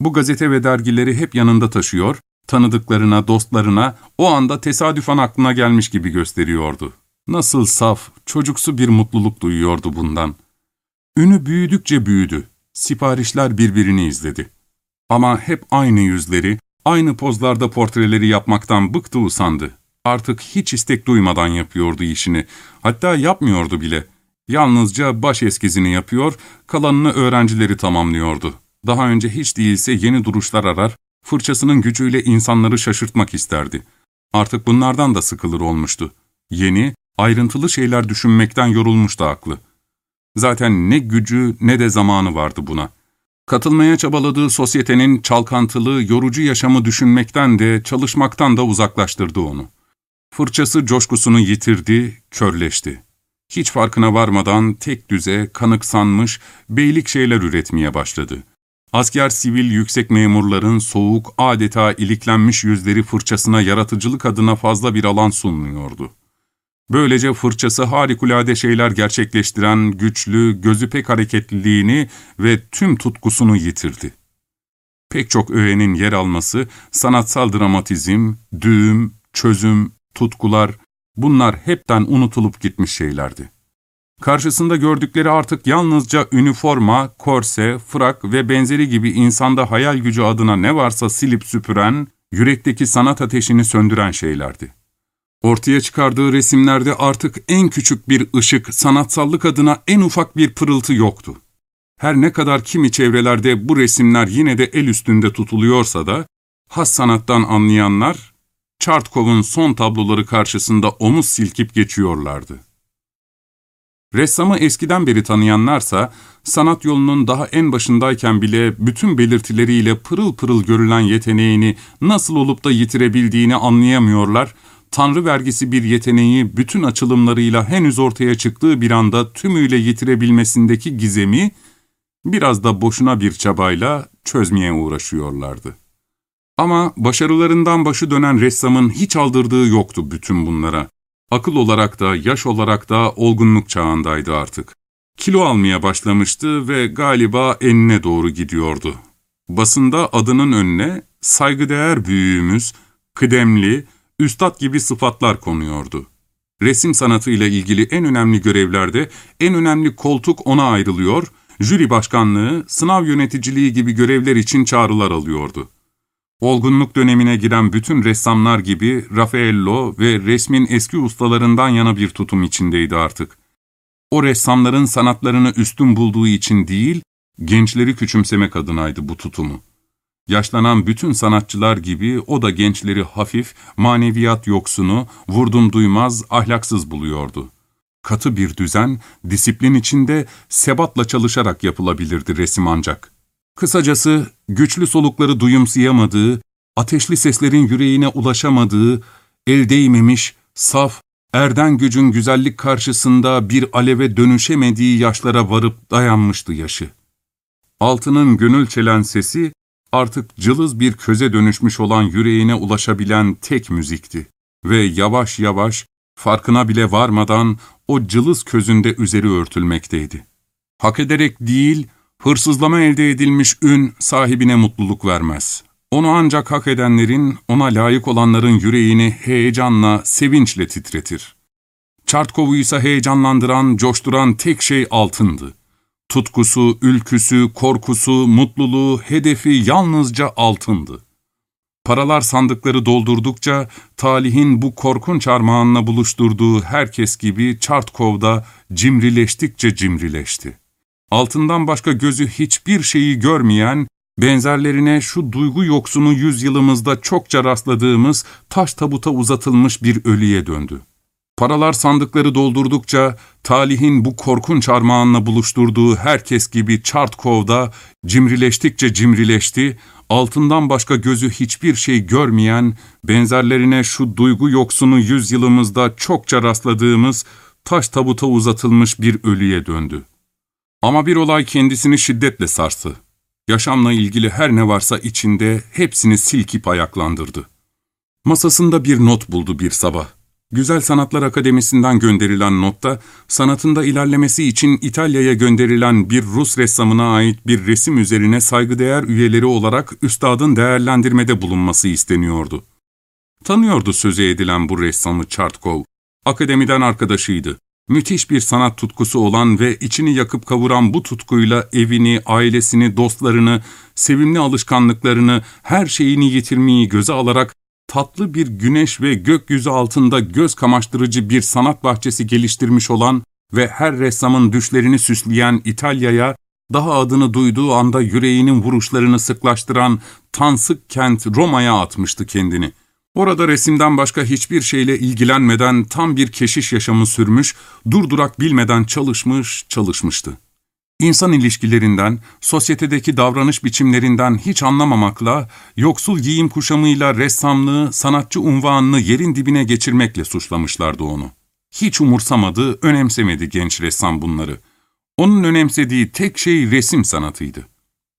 Bu gazete ve dergileri hep yanında taşıyor, tanıdıklarına, dostlarına o anda tesadüfen aklına gelmiş gibi gösteriyordu. Nasıl saf, çocuksu bir mutluluk duyuyordu bundan. Ünü büyüdükçe büyüdü. Siparişler birbirini izledi. Ama hep aynı yüzleri, aynı pozlarda portreleri yapmaktan bıktı usandı. Artık hiç istek duymadan yapıyordu işini. Hatta yapmıyordu bile. Yalnızca baş eskizini yapıyor, kalanını öğrencileri tamamlıyordu. Daha önce hiç değilse yeni duruşlar arar, fırçasının gücüyle insanları şaşırtmak isterdi. Artık bunlardan da sıkılır olmuştu. Yeni, ayrıntılı şeyler düşünmekten yorulmuştu aklı. Zaten ne gücü ne de zamanı vardı buna. Katılmaya çabaladığı sosyetenin çalkantılı, yorucu yaşamı düşünmekten de, çalışmaktan da uzaklaştırdı onu. Fırçası coşkusunu yitirdi, körleşti. Hiç farkına varmadan tek düze, kanıksanmış, beylik şeyler üretmeye başladı. Asker sivil yüksek memurların soğuk, adeta iliklenmiş yüzleri fırçasına yaratıcılık adına fazla bir alan sunmuyordu. Böylece fırçası harikulade şeyler gerçekleştiren güçlü, gözü pek hareketliliğini ve tüm tutkusunu yitirdi. Pek çok öğenin yer alması, sanatsal dramatizm, düğüm, çözüm, tutkular, bunlar hepten unutulup gitmiş şeylerdi. Karşısında gördükleri artık yalnızca üniforma, korse, frak ve benzeri gibi insanda hayal gücü adına ne varsa silip süpüren, yürekteki sanat ateşini söndüren şeylerdi. Ortaya çıkardığı resimlerde artık en küçük bir ışık, sanatsallık adına en ufak bir pırıltı yoktu. Her ne kadar kimi çevrelerde bu resimler yine de el üstünde tutuluyorsa da, has sanattan anlayanlar, Çartkov'un son tabloları karşısında omuz silkip geçiyorlardı. Ressamı eskiden beri tanıyanlarsa, sanat yolunun daha en başındayken bile bütün belirtileriyle pırıl pırıl görülen yeteneğini nasıl olup da yitirebildiğini anlayamıyorlar, Tanrı vergisi bir yeteneği bütün açılımlarıyla henüz ortaya çıktığı bir anda tümüyle yitirebilmesindeki gizemi, biraz da boşuna bir çabayla çözmeye uğraşıyorlardı. Ama başarılarından başı dönen ressamın hiç aldırdığı yoktu bütün bunlara. Akıl olarak da, yaş olarak da olgunluk çağındaydı artık. Kilo almaya başlamıştı ve galiba enine doğru gidiyordu. Basında adının önüne saygıdeğer büyüğümüz, kıdemli, üstad gibi sıfatlar konuyordu. Resim sanatıyla ilgili en önemli görevlerde en önemli koltuk ona ayrılıyor, jüri başkanlığı, sınav yöneticiliği gibi görevler için çağrılar alıyordu. Olgunluk dönemine giren bütün ressamlar gibi Raffaello ve resmin eski ustalarından yana bir tutum içindeydi artık. O ressamların sanatlarını üstün bulduğu için değil, gençleri küçümsemek adınaydı bu tutumu. Yaşlanan bütün sanatçılar gibi o da gençleri hafif, maneviyat yoksunu, vurdum duymaz, ahlaksız buluyordu. Katı bir düzen, disiplin içinde sebatla çalışarak yapılabilirdi resim ancak. Kısacası güçlü solukları duyumsayamadığı, ateşli seslerin yüreğine ulaşamadığı, el değmemiş, saf, erden gücün güzellik karşısında bir aleve dönüşemediği yaşlara varıp dayanmıştı yaşı. Altının gönül çelen sesi, artık cılız bir köze dönüşmüş olan yüreğine ulaşabilen tek müzikti. Ve yavaş yavaş, farkına bile varmadan o cılız közünde üzeri örtülmekteydi. Hak ederek değil, hırsızlama elde edilmiş ün sahibine mutluluk vermez. Onu ancak hak edenlerin, ona layık olanların yüreğini heyecanla, sevinçle titretir. Çartkov'u ise heyecanlandıran, coşturan tek şey altındı. Tutkusu, ülküsü, korkusu, mutluluğu, hedefi yalnızca altındı. Paralar sandıkları doldurdukça, talihin bu korkunç armağanla buluşturduğu herkes gibi Çartkov'da cimrileştikçe cimrileşti. Altından başka gözü hiçbir şeyi görmeyen, benzerlerine şu duygu yoksunu yüzyılımızda çokça rastladığımız taş tabuta uzatılmış bir ölüye döndü. Paralar sandıkları doldurdukça talihin bu korkunç armağanla buluşturduğu herkes gibi Çartkov'da cimrileştikçe cimrileşti, altından başka gözü hiçbir şey görmeyen, benzerlerine şu duygu yoksunu yüzyılımızda çokça rastladığımız taş tabuta uzatılmış bir ölüye döndü. Ama bir olay kendisini şiddetle sarstı. Yaşamla ilgili her ne varsa içinde hepsini silkip ayaklandırdı. Masasında bir not buldu bir sabah. Güzel Sanatlar Akademisi'nden gönderilen notta, sanatında ilerlemesi için İtalya'ya gönderilen bir Rus ressamına ait bir resim üzerine saygıdeğer üyeleri olarak üstadın değerlendirmede bulunması isteniyordu. Tanıyordu sözü edilen bu ressamı Çartkov. Akademiden arkadaşıydı. Müthiş bir sanat tutkusu olan ve içini yakıp kavuran bu tutkuyla evini, ailesini, dostlarını, sevimli alışkanlıklarını, her şeyini yitirmeyi göze alarak tatlı bir güneş ve gökyüzü altında göz kamaştırıcı bir sanat bahçesi geliştirmiş olan ve her ressamın düşlerini süsleyen İtalya'ya, daha adını duyduğu anda yüreğinin vuruşlarını sıklaştıran Tansık kent Roma'ya atmıştı kendini. Orada resimden başka hiçbir şeyle ilgilenmeden tam bir keşiş yaşamı sürmüş, durdurak bilmeden çalışmış, çalışmıştı. İnsan ilişkilerinden, sosyetedeki davranış biçimlerinden hiç anlamamakla, yoksul giyim kuşamıyla ressamlığı, sanatçı unvanını yerin dibine geçirmekle suçlamışlardı onu. Hiç umursamadı, önemsemedi genç ressam bunları. Onun önemsediği tek şey resim sanatıydı.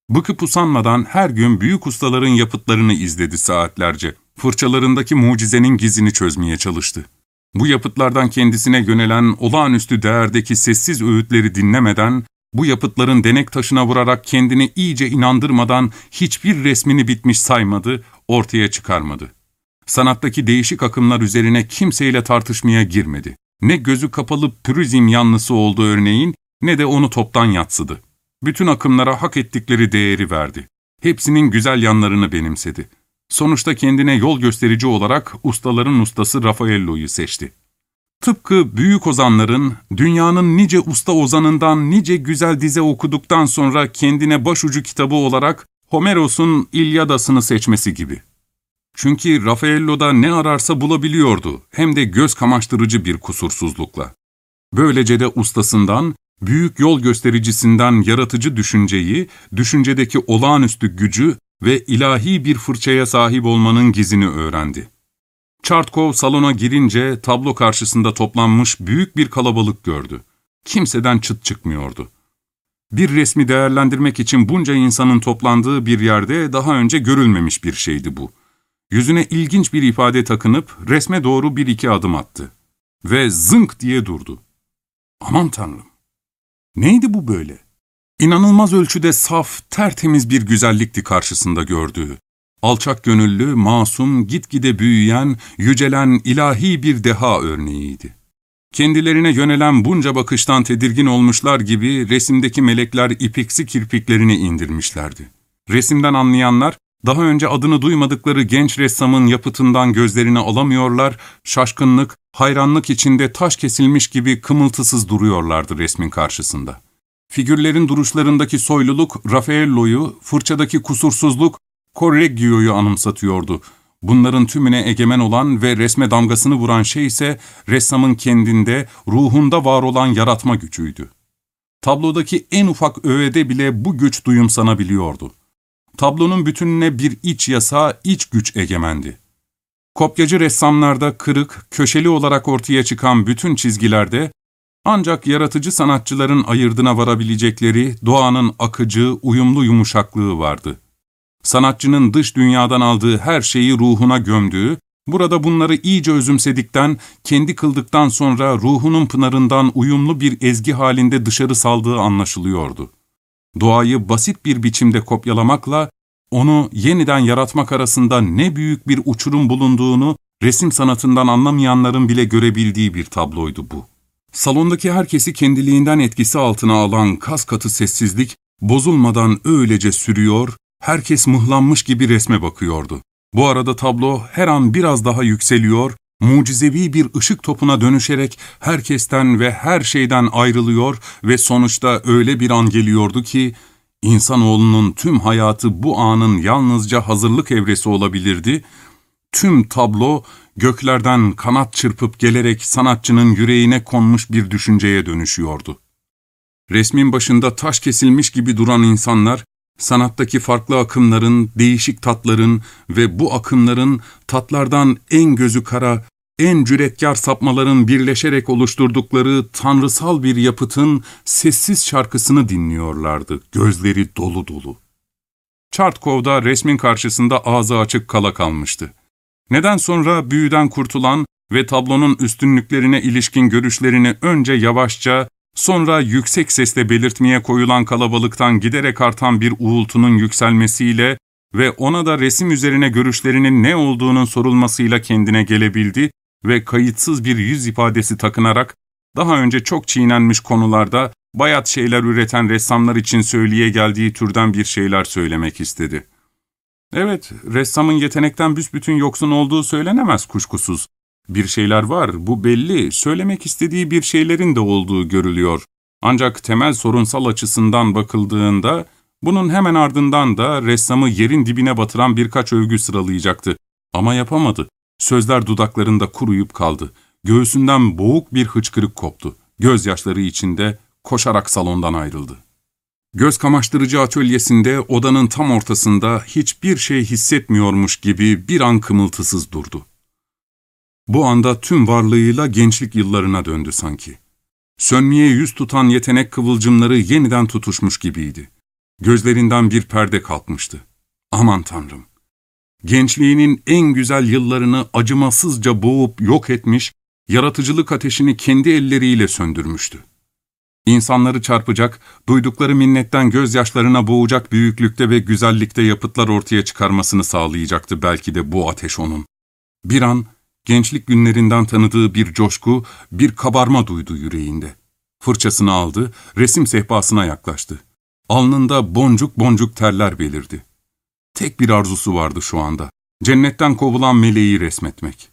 Bıkıp usanmadan her gün büyük ustaların yapıtlarını izledi saatlerce. Fırçalarındaki mucizenin gizini çözmeye çalıştı. Bu yapıtlardan kendisine yönelen olağanüstü değerdeki sessiz öğütleri dinlemeden, bu yapıtların denek taşına vurarak kendini iyice inandırmadan hiçbir resmini bitmiş saymadı, ortaya çıkarmadı. Sanattaki değişik akımlar üzerine kimseyle tartışmaya girmedi. Ne gözü kapalı pürüzm yanlısı oldu örneğin, ne de onu toptan yatsıdı. Bütün akımlara hak ettikleri değeri verdi. Hepsinin güzel yanlarını benimsedi. Sonuçta kendine yol gösterici olarak ustaların ustası Raffaello'yu seçti. Tıpkı büyük ozanların, dünyanın nice usta ozanından nice güzel dize okuduktan sonra kendine başucu kitabı olarak Homeros'un İlyadas'ını seçmesi gibi. Çünkü Raffaello'da ne ararsa bulabiliyordu, hem de göz kamaştırıcı bir kusursuzlukla. Böylece de ustasından, büyük yol göstericisinden yaratıcı düşünceyi, düşüncedeki olağanüstü gücü ve ilahi bir fırçaya sahip olmanın gizini öğrendi. Çartkov salona girince tablo karşısında toplanmış büyük bir kalabalık gördü. Kimseden çıt çıkmıyordu. Bir resmi değerlendirmek için bunca insanın toplandığı bir yerde daha önce görülmemiş bir şeydi bu. Yüzüne ilginç bir ifade takınıp resme doğru bir iki adım attı. Ve zınk diye durdu. Aman tanrım! Neydi bu böyle? İnanılmaz ölçüde saf, tertemiz bir güzellikti karşısında gördüğü. Alçak gönüllü, masum, gitgide büyüyen, yücelen ilahi bir deha örneğiydi. Kendilerine yönelen bunca bakıştan tedirgin olmuşlar gibi resimdeki melekler ipiksi kirpiklerini indirmişlerdi. Resimden anlayanlar, daha önce adını duymadıkları genç ressamın yapıtından gözlerini alamıyorlar, şaşkınlık, hayranlık içinde taş kesilmiş gibi kımıltısız duruyorlardı resmin karşısında. Figürlerin duruşlarındaki soyluluk, Raffaello'yu, fırçadaki kusursuzluk, Correggio'yu anımsatıyordu. Bunların tümüne egemen olan ve resme damgasını vuran şey ise ressamın kendinde, ruhunda var olan yaratma gücüydü. Tablodaki en ufak öğede bile bu güç duyumsanabiliyordu. Tablonun bütününe bir iç yasa, iç güç egemendi. Kopyacı ressamlarda kırık, köşeli olarak ortaya çıkan bütün çizgilerde, ancak yaratıcı sanatçıların ayırdına varabilecekleri doğanın akıcı, uyumlu yumuşaklığı vardı. Sanatçının dış dünyadan aldığı her şeyi ruhuna gömdüğü, burada bunları iyice özümsedikten, kendi kıldıktan sonra ruhunun pınarından uyumlu bir ezgi halinde dışarı saldığı anlaşılıyordu. Doğayı basit bir biçimde kopyalamakla, onu yeniden yaratmak arasında ne büyük bir uçurum bulunduğunu resim sanatından anlamayanların bile görebildiği bir tabloydu bu. Salondaki herkesi kendiliğinden etkisi altına alan kas katı sessizlik, bozulmadan öylece sürüyor, herkes mıhlanmış gibi resme bakıyordu. Bu arada tablo her an biraz daha yükseliyor, mucizevi bir ışık topuna dönüşerek herkesten ve her şeyden ayrılıyor ve sonuçta öyle bir an geliyordu ki, insanoğlunun tüm hayatı bu anın yalnızca hazırlık evresi olabilirdi, tüm tablo göklerden kanat çırpıp gelerek sanatçının yüreğine konmuş bir düşünceye dönüşüyordu. Resmin başında taş kesilmiş gibi duran insanlar, sanattaki farklı akımların, değişik tatların ve bu akımların tatlardan en gözü kara, en cüretkar sapmaların birleşerek oluşturdukları tanrısal bir yapıtın sessiz şarkısını dinliyorlardı, gözleri dolu dolu. Çartkov'da resmin karşısında ağzı açık kala kalmıştı. Neden sonra büyüden kurtulan ve tablonun üstünlüklerine ilişkin görüşlerini önce yavaşça, sonra yüksek sesle belirtmeye koyulan kalabalıktan giderek artan bir uğultunun yükselmesiyle ve ona da resim üzerine görüşlerinin ne olduğunun sorulmasıyla kendine gelebildi ve kayıtsız bir yüz ifadesi takınarak daha önce çok çiğnenmiş konularda bayat şeyler üreten ressamlar için söyleye geldiği türden bir şeyler söylemek istedi. Evet, ressamın yetenekten büsbütün yoksun olduğu söylenemez kuşkusuz. Bir şeyler var, bu belli, söylemek istediği bir şeylerin de olduğu görülüyor. Ancak temel sorunsal açısından bakıldığında, bunun hemen ardından da ressamı yerin dibine batıran birkaç övgü sıralayacaktı. Ama yapamadı. Sözler dudaklarında kuruyup kaldı. Göğsünden boğuk bir hıçkırık koptu. Gözyaşları içinde koşarak salondan ayrıldı. Göz kamaştırıcı atölyesinde odanın tam ortasında hiçbir şey hissetmiyormuş gibi bir an kımıltısız durdu. Bu anda tüm varlığıyla gençlik yıllarına döndü sanki. Sönmeye yüz tutan yetenek kıvılcımları yeniden tutuşmuş gibiydi. Gözlerinden bir perde kalkmıştı. Aman Tanrım! Gençliğinin en güzel yıllarını acımasızca boğup yok etmiş, yaratıcılık ateşini kendi elleriyle söndürmüştü. İnsanları çarpacak, duydukları minnetten gözyaşlarına boğacak büyüklükte ve güzellikte yapıtlar ortaya çıkarmasını sağlayacaktı belki de bu ateş onun. Bir an, gençlik günlerinden tanıdığı bir coşku, bir kabarma duydu yüreğinde. Fırçasını aldı, resim sehpasına yaklaştı. Alnında boncuk boncuk terler belirdi. Tek bir arzusu vardı şu anda, cennetten kovulan meleği resmetmek.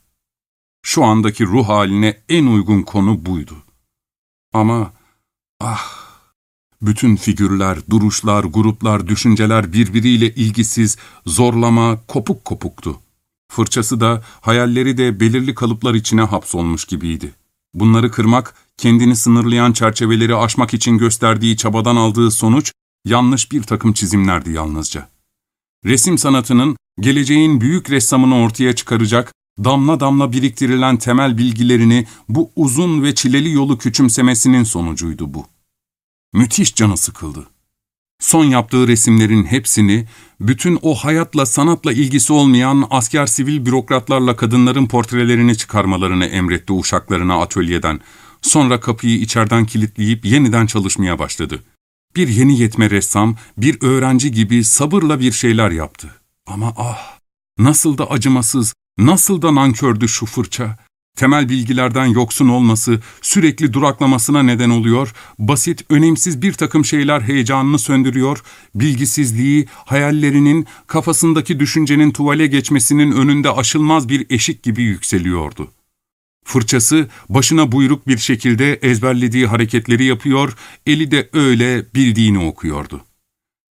Şu andaki ruh haline en uygun konu buydu. Ama Ah! Bütün figürler, duruşlar, gruplar, düşünceler birbiriyle ilgisiz, zorlama, kopuk kopuktu. Fırçası da, hayalleri de belirli kalıplar içine hapsolmuş gibiydi. Bunları kırmak, kendini sınırlayan çerçeveleri aşmak için gösterdiği çabadan aldığı sonuç, yanlış bir takım çizimlerdi yalnızca. Resim sanatının, geleceğin büyük ressamını ortaya çıkaracak, damla damla biriktirilen temel bilgilerini bu uzun ve çileli yolu küçümsemesinin sonucuydu bu. Müthiş canı sıkıldı. Son yaptığı resimlerin hepsini, bütün o hayatla sanatla ilgisi olmayan asker sivil bürokratlarla kadınların portrelerini çıkarmalarını emretti uşaklarına atölyeden. Sonra kapıyı içeriden kilitleyip yeniden çalışmaya başladı. Bir yeni yetme ressam, bir öğrenci gibi sabırla bir şeyler yaptı. Ama ah, nasıl da acımasız, Nasıl da nankördü şu fırça. Temel bilgilerden yoksun olması, sürekli duraklamasına neden oluyor, basit, önemsiz bir takım şeyler heyecanını söndürüyor, bilgisizliği, hayallerinin, kafasındaki düşüncenin tuvale geçmesinin önünde aşılmaz bir eşik gibi yükseliyordu. Fırçası başına buyruk bir şekilde ezberlediği hareketleri yapıyor, eli de öyle bildiğini okuyordu.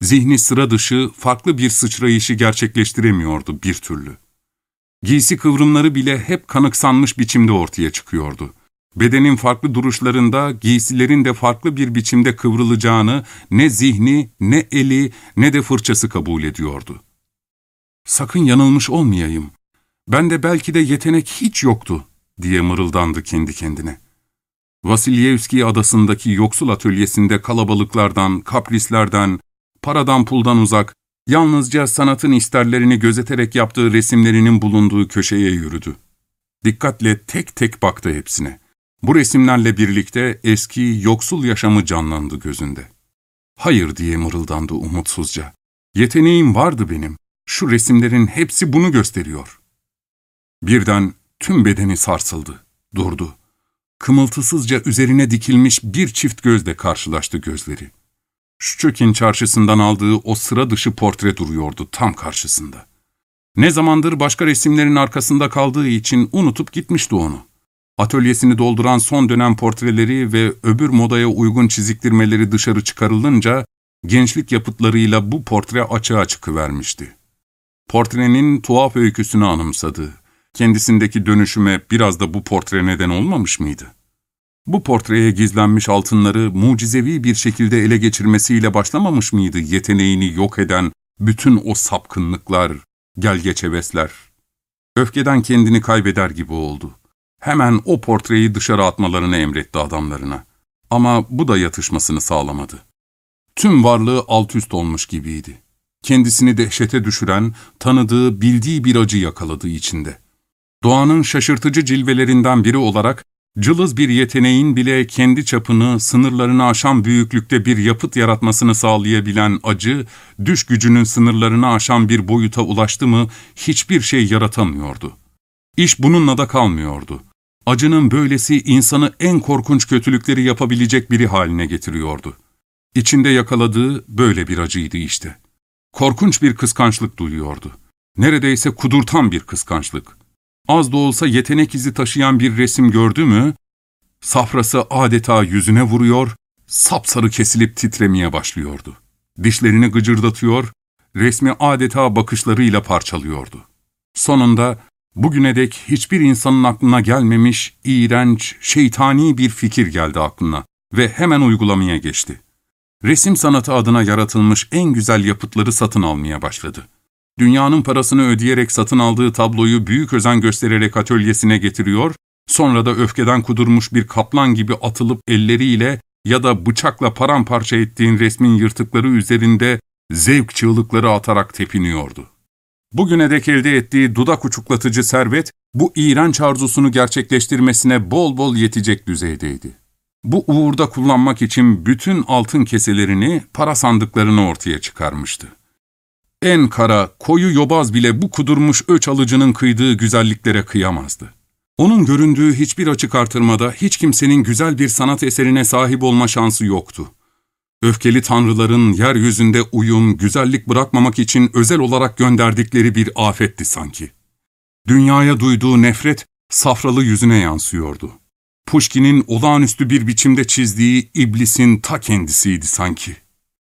Zihni sıra dışı, farklı bir sıçrayışı gerçekleştiremiyordu bir türlü. Giysi kıvrımları bile hep kanıksanmış biçimde ortaya çıkıyordu. Bedenin farklı duruşlarında giysilerin de farklı bir biçimde kıvrılacağını ne zihni, ne eli, ne de fırçası kabul ediyordu. Sakın yanılmış olmayayım. Ben de belki de yetenek hiç yoktu, diye mırıldandı kendi kendine. Vasilyevski adasındaki yoksul atölyesinde kalabalıklardan, kaprislerden, paradan puldan uzak, Yalnızca sanatın isterlerini gözeterek yaptığı resimlerinin bulunduğu köşeye yürüdü. Dikkatle tek tek baktı hepsine. Bu resimlerle birlikte eski, yoksul yaşamı canlandı gözünde. Hayır diye mırıldandı umutsuzca. Yeteneğim vardı benim. Şu resimlerin hepsi bunu gösteriyor. Birden tüm bedeni sarsıldı, durdu. Kımıltısızca üzerine dikilmiş bir çift gözle karşılaştı gözleri. Şçökin çarşısından aldığı o sıra dışı portre duruyordu tam karşısında. Ne zamandır başka resimlerin arkasında kaldığı için unutup gitmişti onu. Atölyesini dolduran son dönem portreleri ve öbür modaya uygun çiziktirmeleri dışarı çıkarılınca, gençlik yapıtlarıyla bu portre açığa çıkıvermişti. Portrenin tuhaf öyküsünü anımsadı. Kendisindeki dönüşüme biraz da bu portre neden olmamış mıydı? Bu portreye gizlenmiş altınları mucizevi bir şekilde ele geçirmesiyle başlamamış mıydı yeteneğini yok eden bütün o sapkınlıklar, gelgeç hevesler? Öfkeden kendini kaybeder gibi oldu. Hemen o portreyi dışarı atmalarını emretti adamlarına. Ama bu da yatışmasını sağlamadı. Tüm varlığı alt üst olmuş gibiydi. Kendisini dehşete düşüren, tanıdığı, bildiği bir acı yakaladığı içinde. Doğanın şaşırtıcı cilvelerinden biri olarak, cılız bir yeteneğin bile kendi çapını, sınırlarını aşan büyüklükte bir yapıt yaratmasını sağlayabilen acı, düş gücünün sınırlarını aşan bir boyuta ulaştı mı hiçbir şey yaratamıyordu. İş bununla da kalmıyordu. Acının böylesi insanı en korkunç kötülükleri yapabilecek biri haline getiriyordu. İçinde yakaladığı böyle bir acıydı işte. Korkunç bir kıskançlık duyuyordu. Neredeyse kudurtan bir kıskançlık. Az da olsa yetenek izi taşıyan bir resim gördü mü, safrası adeta yüzüne vuruyor, sapsarı kesilip titremeye başlıyordu. Dişlerini gıcırdatıyor, resmi adeta bakışlarıyla parçalıyordu. Sonunda bugüne dek hiçbir insanın aklına gelmemiş, iğrenç, şeytani bir fikir geldi aklına ve hemen uygulamaya geçti resim sanatı adına yaratılmış en güzel yapıtları satın almaya başladı. Dünyanın parasını ödeyerek satın aldığı tabloyu büyük özen göstererek atölyesine getiriyor, sonra da öfkeden kudurmuş bir kaplan gibi atılıp elleriyle ya da bıçakla paramparça ettiğin resmin yırtıkları üzerinde zevk çığlıkları atarak tepiniyordu. Bugüne dek elde ettiği dudak uçuklatıcı servet, bu iğrenç arzusunu gerçekleştirmesine bol bol yetecek düzeydeydi. Bu uğurda kullanmak için bütün altın keselerini, para sandıklarını ortaya çıkarmıştı. En kara, koyu yobaz bile bu kudurmuş öç alıcının kıydığı güzelliklere kıyamazdı. Onun göründüğü hiçbir açık artırmada hiç kimsenin güzel bir sanat eserine sahip olma şansı yoktu. Öfkeli tanrıların yeryüzünde uyum, güzellik bırakmamak için özel olarak gönderdikleri bir afetti sanki. Dünyaya duyduğu nefret safralı yüzüne yansıyordu. Pushkin'in olağanüstü bir biçimde çizdiği iblisin ta kendisiydi sanki.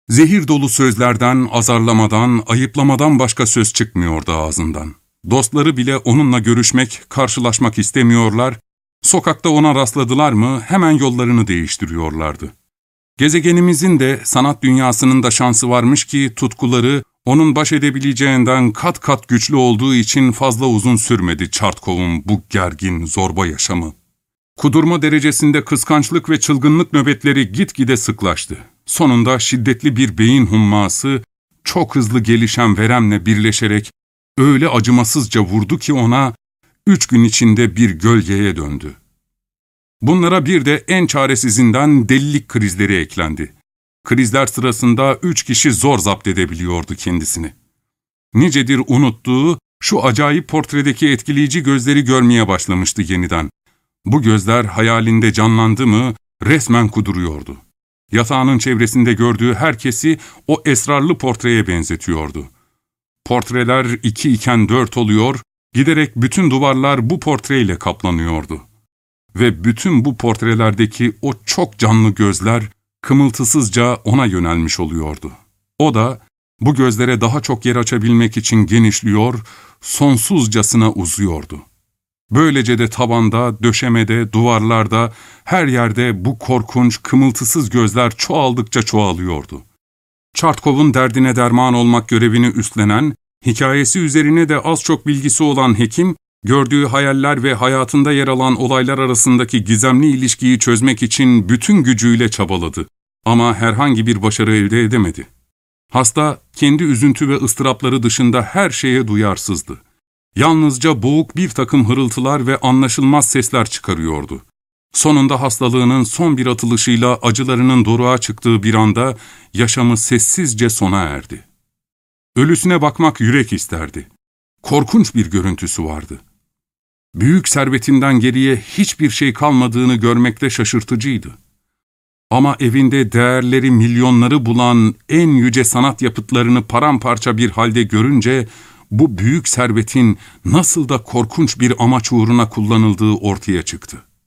Zehir dolu sözlerden, azarlamadan, ayıplamadan başka söz çıkmıyordu ağzından. Dostları bile onunla görüşmek, karşılaşmak istemiyorlar, sokakta ona rastladılar mı hemen yollarını değiştiriyorlardı. Gezegenimizin de sanat dünyasının da şansı varmış ki tutkuları onun baş edebileceğinden kat kat güçlü olduğu için fazla uzun sürmedi Çartkov'un bu gergin, zorba yaşamı. Kudurma derecesinde kıskançlık ve çılgınlık nöbetleri gitgide sıklaştı. Sonunda şiddetli bir beyin humması, çok hızlı gelişen veremle birleşerek öyle acımasızca vurdu ki ona, üç gün içinde bir gölgeye döndü. Bunlara bir de en çaresizinden delilik krizleri eklendi. Krizler sırasında üç kişi zor zapt edebiliyordu kendisini. Nicedir unuttuğu, şu acayip portredeki etkileyici gözleri görmeye başlamıştı yeniden. Bu gözler hayalinde canlandı mı resmen kuduruyordu. Yatağının çevresinde gördüğü herkesi o esrarlı portreye benzetiyordu. Portreler iki iken dört oluyor, giderek bütün duvarlar bu portreyle kaplanıyordu. Ve bütün bu portrelerdeki o çok canlı gözler kımıltısızca ona yönelmiş oluyordu. O da bu gözlere daha çok yer açabilmek için genişliyor, sonsuzcasına uzuyordu. Böylece de tabanda, döşemede, duvarlarda, her yerde bu korkunç, kımıltısız gözler çoğaldıkça çoğalıyordu. Çartkov'un derdine derman olmak görevini üstlenen, hikayesi üzerine de az çok bilgisi olan hekim, gördüğü hayaller ve hayatında yer alan olaylar arasındaki gizemli ilişkiyi çözmek için bütün gücüyle çabaladı. Ama herhangi bir başarı elde edemedi. Hasta, kendi üzüntü ve ıstırapları dışında her şeye duyarsızdı. Yalnızca boğuk bir takım hırıltılar ve anlaşılmaz sesler çıkarıyordu. Sonunda hastalığının son bir atılışıyla acılarının doruğa çıktığı bir anda yaşamı sessizce sona erdi. Ölüsüne bakmak yürek isterdi. Korkunç bir görüntüsü vardı. Büyük servetinden geriye hiçbir şey kalmadığını görmekte şaşırtıcıydı. Ama evinde değerleri milyonları bulan en yüce sanat yapıtlarını paramparça bir halde görünce bu büyük servetin nasıl da korkunç bir amaç uğruna kullanıldığı ortaya çıktı.